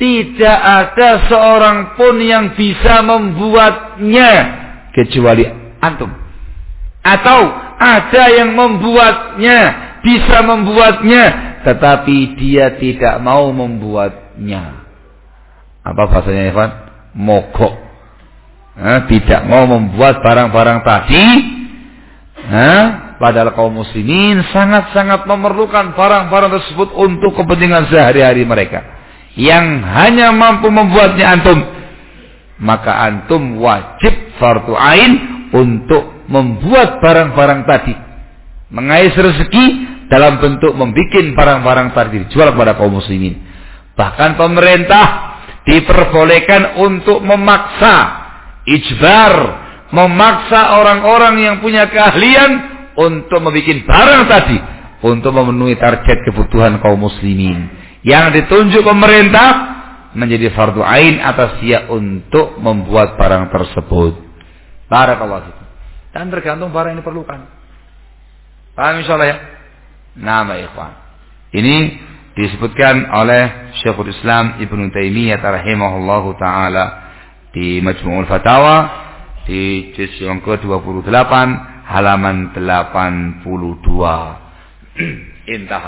tidak ada seorang pun yang bisa membuatnya kecuali antum. Atau ada yang membuatnya, bisa membuatnya, tetapi dia tidak mau membuatnya. Apa bahasanya Evan? Mogok. Nah, tidak mau membuat barang-barang tadi. Nah, Padahal kaum muslimin sangat-sangat memerlukan barang-barang tersebut untuk kepentingan sehari-hari mereka. Yang hanya mampu membuatnya antum. maka antum wajib fardu ain untuk membuat barang-barang tadi. Mengais rezeki dalam bentuk membuat barang-barang tadi dijual kepada kaum muslimin. Bahkan pemerintah diperbolehkan untuk memaksa ijbar, memaksa orang-orang yang punya keahlian untuk membuat barang tadi untuk memenuhi target kebutuhan kaum muslimin. Yang ditunjuk pemerintah menjadi fardu ain atas dia untuk membuat barang tersebut. Barakallahu. Dan tergantung barang yang diperlukan. Paham insyaallah ya? Nama ikhwan. Ini disebutkan oleh Syekhul Islam Ibnu Taimiyah rahimahullahu taala di Majmu'ul Fatawa di juz yang ke-28 halaman 82. Intah.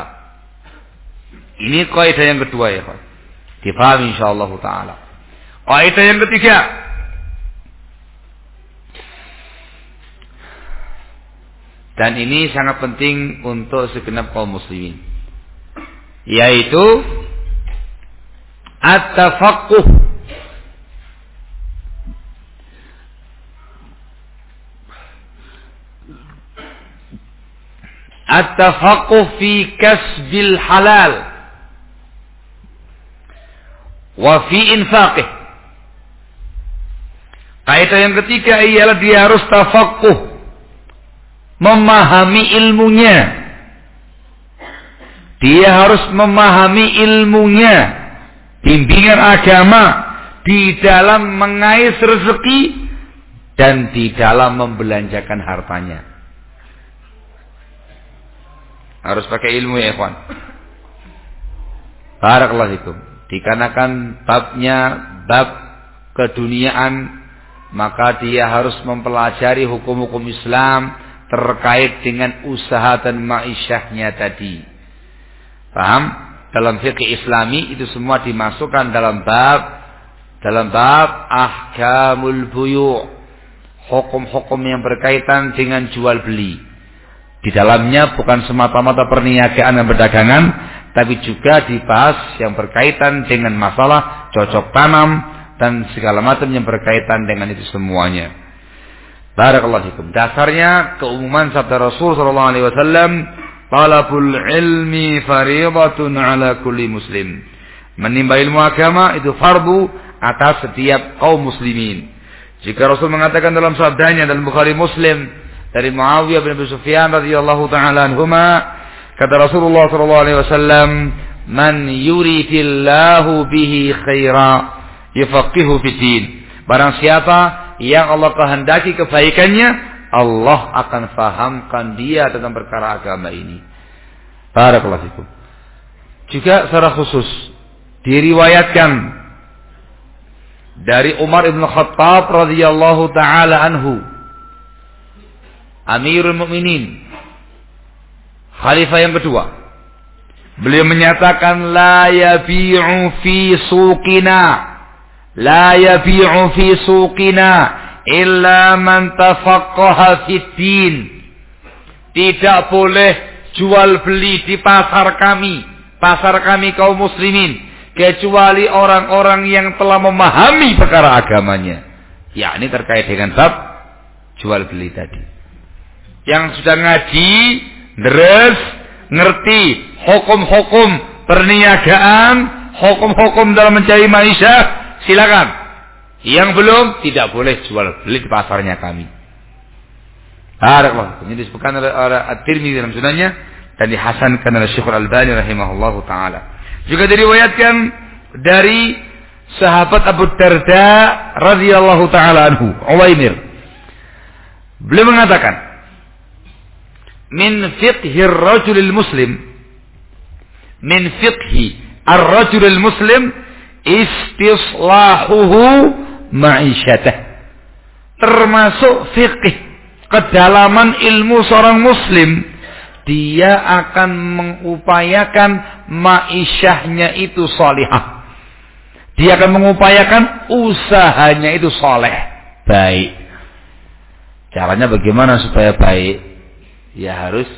Ini kaidah yang kedua ya, Pak. Difahami insyaallah taala. Kaidah yang ketiga. Dan ini sangat penting untuk segenap kaum muslimin. Yaitu at-tafaqquh at-tafaqquh fi kasbil halal wa fi infaqih. Kaidah yang ketiga ialah dia harus tafakuh. Memahami ilmunya. Dia harus memahami ilmunya. Bimbingan agama. Di dalam mengais rezeki. Dan di dalam membelanjakan hartanya. Harus pakai ilmu ya ikhwan. Barakallahu Dikarenakan babnya bab keduniaan maka dia harus mempelajari hukum-hukum Islam terkait dengan usaha dan ma'isyahnya tadi. Paham? Dalam fikih Islami itu semua dimasukkan dalam bab dalam bab ahkamul buyu' hukum-hukum yang berkaitan dengan jual beli. Di dalamnya bukan semata-mata perniagaan dan perdagangan, tapi juga dibahas yang berkaitan dengan masalah cocok tanam dan segala macam yang berkaitan dengan itu semuanya. Barakallahu fikum. Dasarnya keumuman sabda Rasul sallallahu alaihi wasallam, "Talabul ilmi fardhatun ala kulli muslim." Menimba ilmu agama itu fardu atas setiap kaum muslimin. Jika Rasul mengatakan dalam sabdanya dalam Bukhari Muslim dari Muawiyah bin Abi Sufyan radhiyallahu taala anhuma Kata Rasulullah sallallahu alaihi wasallam, "Man yuridillahu bihi khaira yufaqihu fid Barang siapa yang Allah kehendaki kebaikannya, Allah akan fahamkan dia tentang perkara agama ini. Barakallahu fikum. Juga secara khusus diriwayatkan dari Umar bin Khattab radhiyallahu taala anhu Amirul Mukminin Khalifah yang kedua. Beliau menyatakan la yabi'u fi suqina la yabi'u fi suqina illa man tafaqqaha fid din. Tidak boleh jual beli di pasar kami, pasar kami kaum muslimin kecuali orang-orang yang telah memahami perkara agamanya. Ya, ini terkait dengan bab jual beli tadi. Yang sudah ngaji Deres ngerti hukum-hukum perniagaan, hukum-hukum dalam mencari maisha, silakan. Yang belum tidak boleh jual beli di pasarnya kami. Barakallah. Ini disebutkan oleh, At-Tirmidzi dalam sunannya dan dihasankan oleh Syekh Al-Albani rahimahullahu taala. Juga diriwayatkan dari sahabat Abu Darda radhiyallahu taala anhu, Uwaimir. Beliau mengatakan, min fiqhi rajulil muslim min fiqhi ar-rajulil muslim istislahuhu ma'isyatah termasuk fiqh kedalaman ilmu seorang muslim dia akan mengupayakan ma'isyahnya itu salihah. Dia akan mengupayakan usahanya itu soleh baik. Caranya bagaimana supaya baik? Ya harus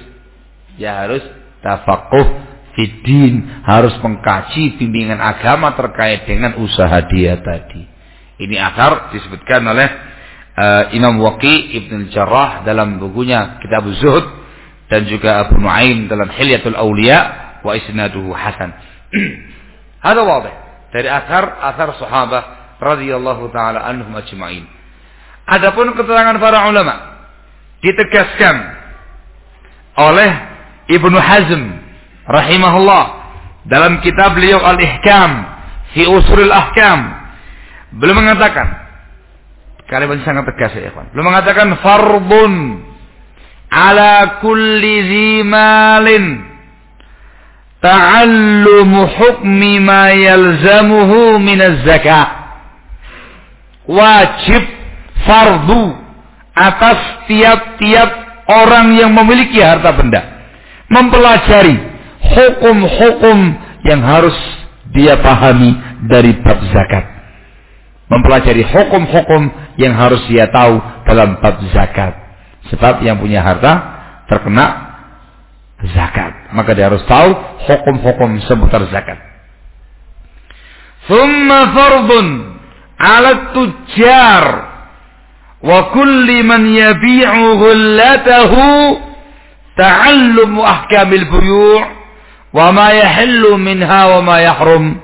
ya harus tafakuh fidin harus mengkaji bimbingan agama terkait dengan usaha dia tadi Ini asar disebutkan oleh uh, Imam Waqi Ibn Jarrah dalam bukunya Kitab Zuhud dan juga Abu Nuaim dalam Hilyatul Awliya wa isnaduhu hasan. Ada wadih dari asar asar sahabat radhiyallahu taala anhum ajma'in. Adapun keterangan para ulama ditegaskan oleh Ibnu Hazm rahimahullah dalam kitab beliau Al-Ihkam fi Usulul Ahkam belum mengatakan kalimat sangat tegas ya kawan. Belum mengatakan fardun ala kulli zimalin ta'allumu hukmi ma yalzamuhu min az-zakah. Wajib fardu atas tiap-tiap orang yang memiliki harta benda mempelajari hukum-hukum yang harus dia pahami dari bab zakat mempelajari hukum-hukum yang harus dia tahu dalam bab zakat. Sebab yang punya harta terkena zakat. Maka dia harus tahu hukum-hukum seputar zakat. Thumma fardun ala tujjar wa kulli man yabi'u ghullatahu ta'allumu ahkamil buyu' wa ma yahillu minha wa ma yahrum.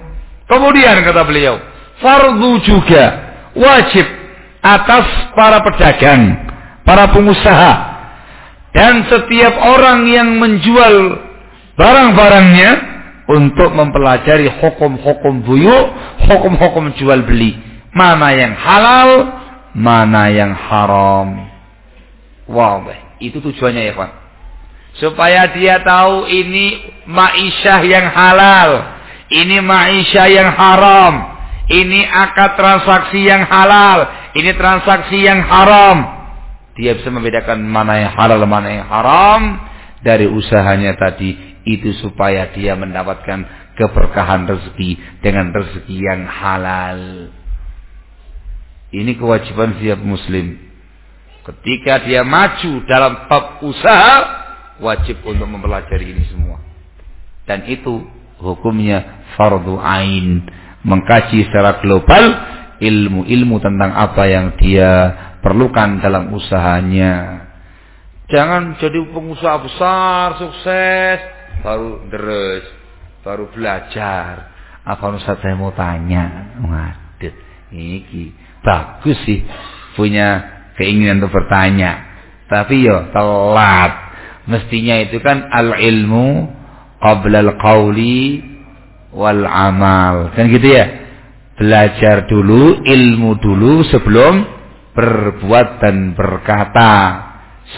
Kemudian kata beliau, fardu juga wajib atas para pedagang, para pengusaha dan setiap orang yang menjual barang-barangnya untuk mempelajari hukum-hukum buyu, hukum-hukum jual beli. Mana yang halal, mana yang haram. Wow, itu tujuannya ya Pak. Supaya dia tahu ini ma'isyah yang halal, ini ma'isyah yang haram. Ini akad transaksi yang halal. Ini transaksi yang haram. Dia bisa membedakan mana yang halal, mana yang haram. Dari usahanya tadi. Itu supaya dia mendapatkan keberkahan rezeki. Dengan rezeki yang halal. Ini kewajiban setiap muslim. Ketika dia maju dalam bab usaha. Wajib untuk mempelajari ini semua. Dan itu hukumnya fardu ain mengkaji secara global ilmu-ilmu tentang apa yang dia perlukan dalam usahanya. Jangan jadi pengusaha besar, sukses, baru deres, baru belajar. Apa Ustaz saya mau tanya? Waduh, ini bagus sih punya keinginan untuk bertanya. Tapi yo telat. Mestinya itu kan al-ilmu qabla al-qawli wal amal. Kan gitu ya. Belajar dulu, ilmu dulu sebelum berbuat dan berkata.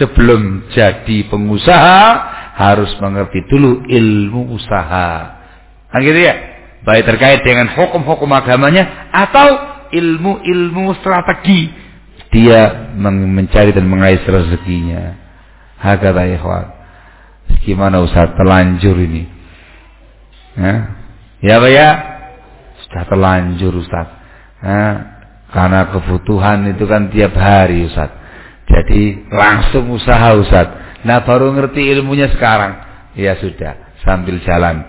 Sebelum jadi pengusaha harus mengerti dulu ilmu usaha. Kan gitu ya. Baik terkait dengan hukum-hukum agamanya atau ilmu-ilmu strategi dia mencari dan mengais rezekinya. Hakata ikhwan. Gimana Ustaz telanjur ini? Ya, Ya Pak ya? Sudah terlanjur Ustaz. Nah, karena kebutuhan itu kan tiap hari Ustaz. Jadi langsung usaha Ustaz. Nah baru ngerti ilmunya sekarang. Ya sudah, sambil jalan.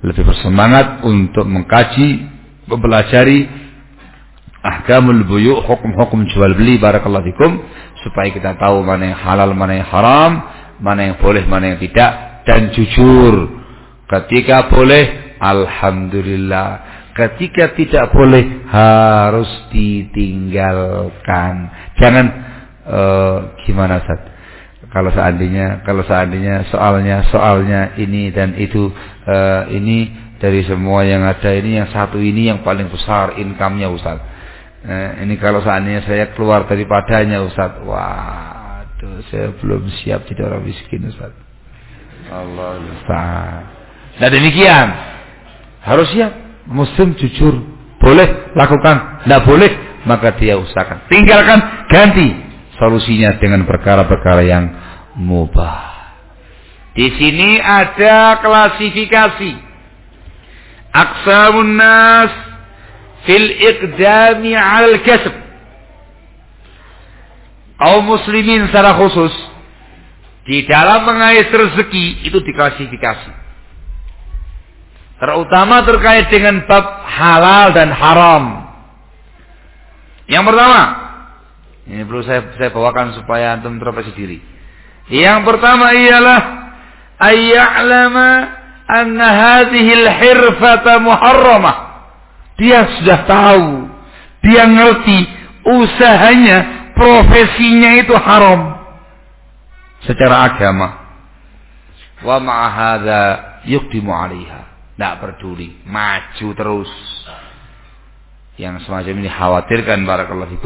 Lebih bersemangat untuk mengkaji, mempelajari ahkamul buyu, hukum-hukum jual beli barakallahu fikum supaya kita tahu mana yang halal, mana yang haram, mana yang boleh, mana yang tidak dan jujur. Ketika boleh Alhamdulillah. Ketika tidak boleh harus ditinggalkan. Jangan uh, gimana Ustaz? Kalau seandainya kalau seandainya soalnya soalnya ini dan itu uh, ini dari semua yang ada ini yang satu ini yang paling besar income-nya Ustaz. Uh, ini kalau seandainya saya keluar daripadanya Ustaz. Waduh, saya belum siap jadi orang miskin Ustaz. Allah Ustaz. Nah demikian harus siap. Muslim jujur. Boleh lakukan. Tidak boleh. Maka dia usahakan. Tinggalkan. Ganti. Solusinya dengan perkara-perkara yang mubah. Di sini ada klasifikasi. Aksamun nas fil iqdami al kasb. Kaum muslimin secara khusus di dalam mengais rezeki itu diklasifikasi. Terutama terkait dengan bab halal dan haram. Yang pertama, ini perlu saya saya bawakan supaya antum terpesi diri. Yang pertama ialah ayya'lama anna hadhihi al-hirfata muharramah. Dia sudah tahu, dia ngerti usahanya, profesinya itu haram secara agama. Wa ma'ahadha yukdimu 'alaiha. Tidak peduli, maju terus. Yang semacam ini khawatirkan barakallahu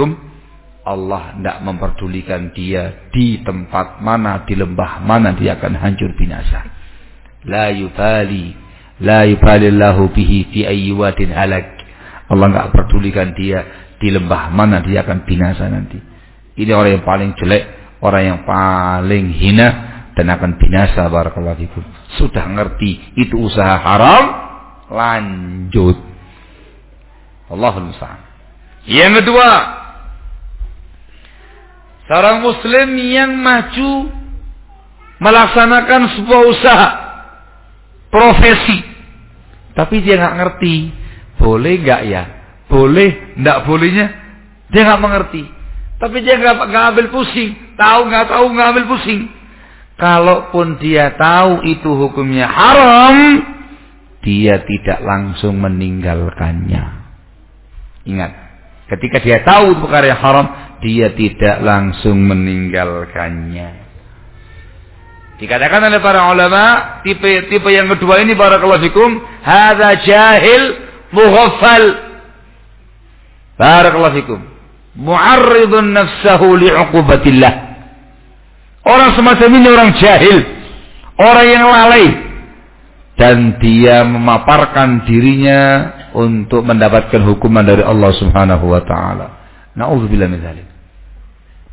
Allah tidak memperdulikan dia di tempat mana, di lembah mana dia akan hancur binasa. La yubali, la yubali Allahu bihi fi ayyuwatin halak. Allah nggak perdulikan dia di lembah mana dia akan binasa nanti. Ini orang yang paling jelek, orang yang paling hina dan akan binasa barakallahu fikum. Sudah ngerti itu usaha haram, lanjut. Allahul musta'an. Yang kedua, Seorang muslim yang maju melaksanakan sebuah usaha profesi tapi dia nggak ngerti boleh nggak ya? Boleh nggak bolehnya? Dia nggak mengerti. Tapi dia nggak nggak ambil pusing. Tahu nggak tahu nggak ambil pusing. Kalaupun dia tahu itu hukumnya haram dia tidak langsung meninggalkannya. Ingat ketika dia tahu perkara yang haram dia tidak langsung meninggalkannya. Dikatakan oleh para ulama, tipe tipe yang kedua ini barakallahu fikum, hadza jahil mughaffal. Barakallahu fikum. Mu'arridun nafsahu li'uqubatillah. Orang semacam ini orang jahil, orang yang lalai dan dia memaparkan dirinya untuk mendapatkan hukuman dari Allah Subhanahu wa taala. Nauzubillah min dzalik.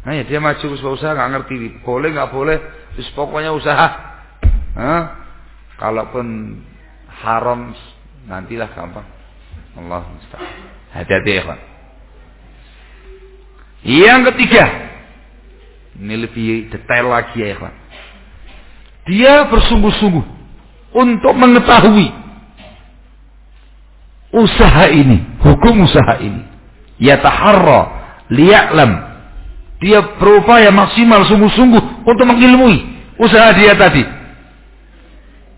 Nah ya dia maju usaha usaha nggak ngerti boleh nggak boleh, terus pokoknya usaha. Hah? Kalaupun haram nantilah gampang. Allah musta'an. Hati-hati ya, Yang ketiga, ini lebih detail lagi ya, ikhwan. Dia bersungguh-sungguh untuk mengetahui usaha ini, hukum usaha ini. Yataharra liya'lam dia berupaya maksimal sungguh-sungguh untuk mengilmui usaha dia tadi.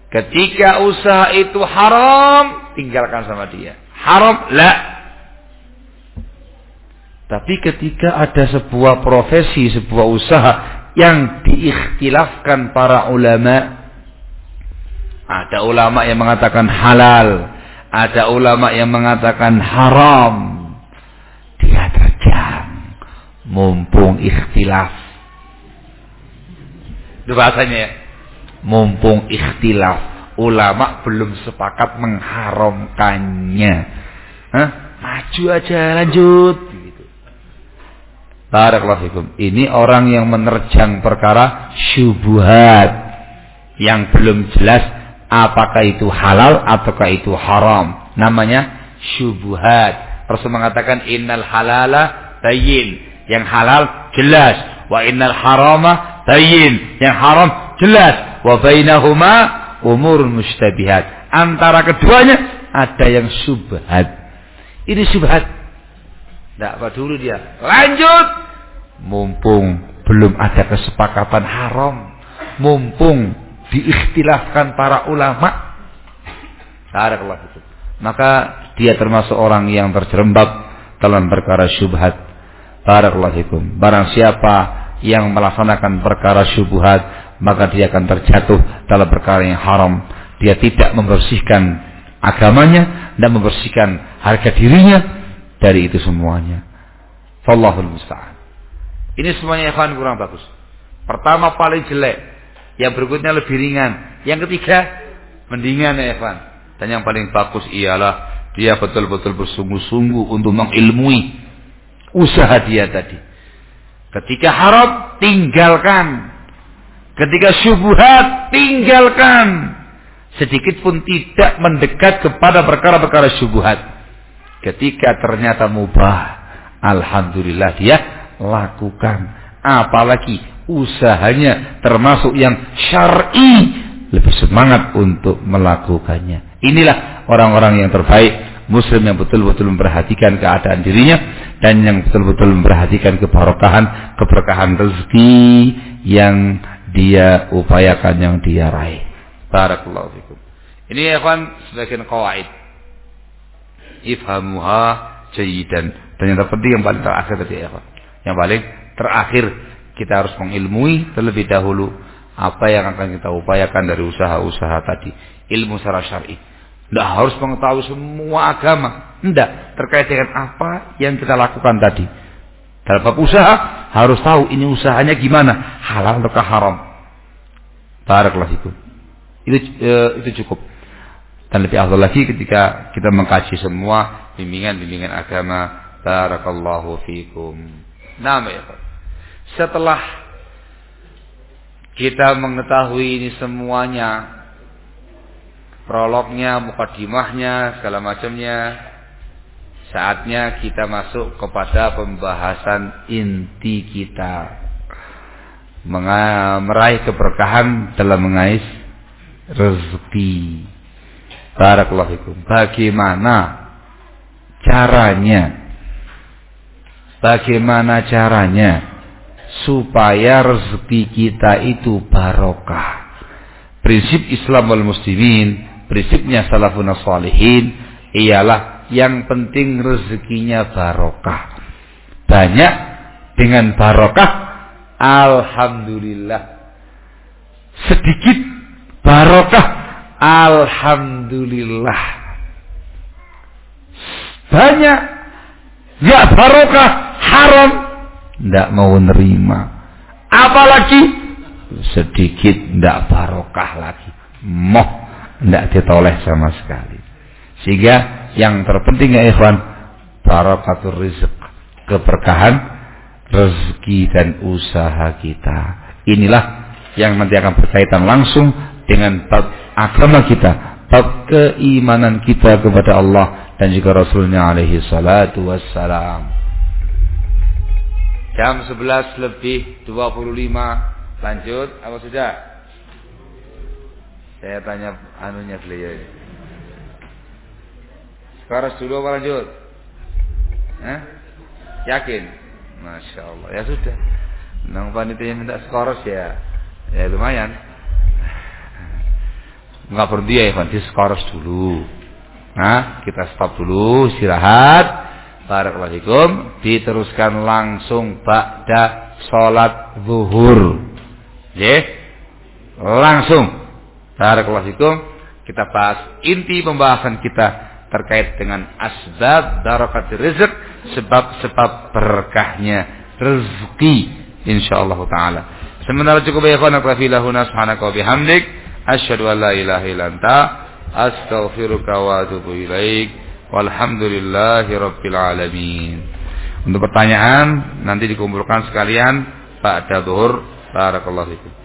Ketika usaha itu haram, tinggalkan sama dia. Haram, la. Tapi ketika ada sebuah profesi, sebuah usaha yang diikhtilafkan para ulama, ada ulama yang mengatakan halal, ada ulama yang mengatakan haram. Dia terjang mumpung ikhtilaf. Itu bahasanya ya. Mumpung ikhtilaf. Ulama belum sepakat mengharamkannya. Hah? Maju aja lanjut. Gitu. Ini orang yang menerjang perkara syubuhat. Yang belum jelas apakah itu halal ataukah itu haram. Namanya syubuhat. Rasul mengatakan innal halala tayin yang halal jelas. Wa innal harama tayin. Yang haram jelas. Wa bainahuma umur mustabihat. Antara keduanya ada yang subhat. Ini subhat. Tidak apa dulu dia. Lanjut. Mumpung belum ada kesepakatan haram. Mumpung diikhtilafkan para ulama. Maka dia termasuk orang yang terjerembab dalam perkara syubhat Barakallahu fikum. Barang siapa yang melaksanakan perkara syubhat, maka dia akan terjatuh dalam perkara yang haram. Dia tidak membersihkan agamanya dan membersihkan harga dirinya dari itu semuanya. Fallahul musta'an. Ini semuanya ikhwan kurang bagus. Pertama paling jelek, yang berikutnya lebih ringan, yang ketiga mendingan ya ikhwan. Dan yang paling bagus ialah dia betul-betul bersungguh-sungguh untuk mengilmui usaha dia tadi. Ketika haram, tinggalkan. Ketika syubhat, tinggalkan. Sedikit pun tidak mendekat kepada perkara-perkara syubhat. Ketika ternyata mubah, Alhamdulillah dia lakukan. Apalagi usahanya termasuk yang syar'i lebih semangat untuk melakukannya. Inilah orang-orang yang terbaik, muslim yang betul-betul memperhatikan keadaan dirinya dan yang betul-betul memperhatikan kebarokahan, keberkahan rezeki yang dia upayakan, yang dia raih. Barakallahu fikum. Ini ya kan sebagian kawaid. Ifhamuha jayidan. Dan yang terpenting yang paling terakhir tadi ya kan. Yang paling terakhir kita harus mengilmui terlebih dahulu apa yang akan kita upayakan dari usaha-usaha tadi. Ilmu secara syar'i. Tidak harus mengetahui semua agama. Tidak. Terkait dengan apa yang kita lakukan tadi. Dalam usaha harus tahu ini usahanya gimana. Halal atau haram. Barakallahu fikum. Itu e, itu cukup. Dan lebih afdal lagi ketika kita mengkaji semua bimbingan-bimbingan agama. Barakallahu fikum. Nama ya Setelah kita mengetahui ini semuanya, prolognya, mukadimahnya, segala macamnya, saatnya kita masuk kepada pembahasan inti kita. Meraih keberkahan dalam mengais rezeki. Barakallahu Bagaimana caranya? Bagaimana caranya supaya rezeki kita itu barokah? Prinsip Islam wal muslimin, prinsipnya salafun salihin ialah yang penting rezekinya barokah. Banyak dengan barokah alhamdulillah. Sedikit barokah alhamdulillah. Banyak ya barokah haram tidak mau nerima. Apalagi sedikit tidak barokah lagi. Moh tidak ditoleh sama sekali. Sehingga yang terpenting ya ikhwan, barokatul rizq, keberkahan rezeki dan usaha kita. Inilah yang nanti akan berkaitan langsung dengan bab agama kita, bab keimanan kita kepada Allah dan juga Rasulnya alaihi salatu wassalam. Jam 11 lebih 25 lanjut apa sudah? Saya tanya anunya beliau. Sekarang dulu apa lanjut? Hah? Yakin? Masya Allah. Ya sudah. Nang panitia minta skoros ya. Ya lumayan. Enggak berdia ya, Di skoros dulu. Nah, kita stop dulu, istirahat. Barakallahu Diteruskan langsung ba'da sholat zuhur. Ya. Langsung. Barakallahu Kita bahas inti pembahasan kita terkait dengan asbab barakat rizq, sebab-sebab berkahnya rezeki insyaallah taala. Sementara cukup ya ikhwan filahuna subhanaka wa bihamdik asyhadu an la ilaha illa anta astaghfiruka wa atubu ilaik. Walhamdulillahi Rabbil Alamin. Untuk pertanyaan nanti dikumpulkan sekalian Pak Duhur. Barakallahu fikum.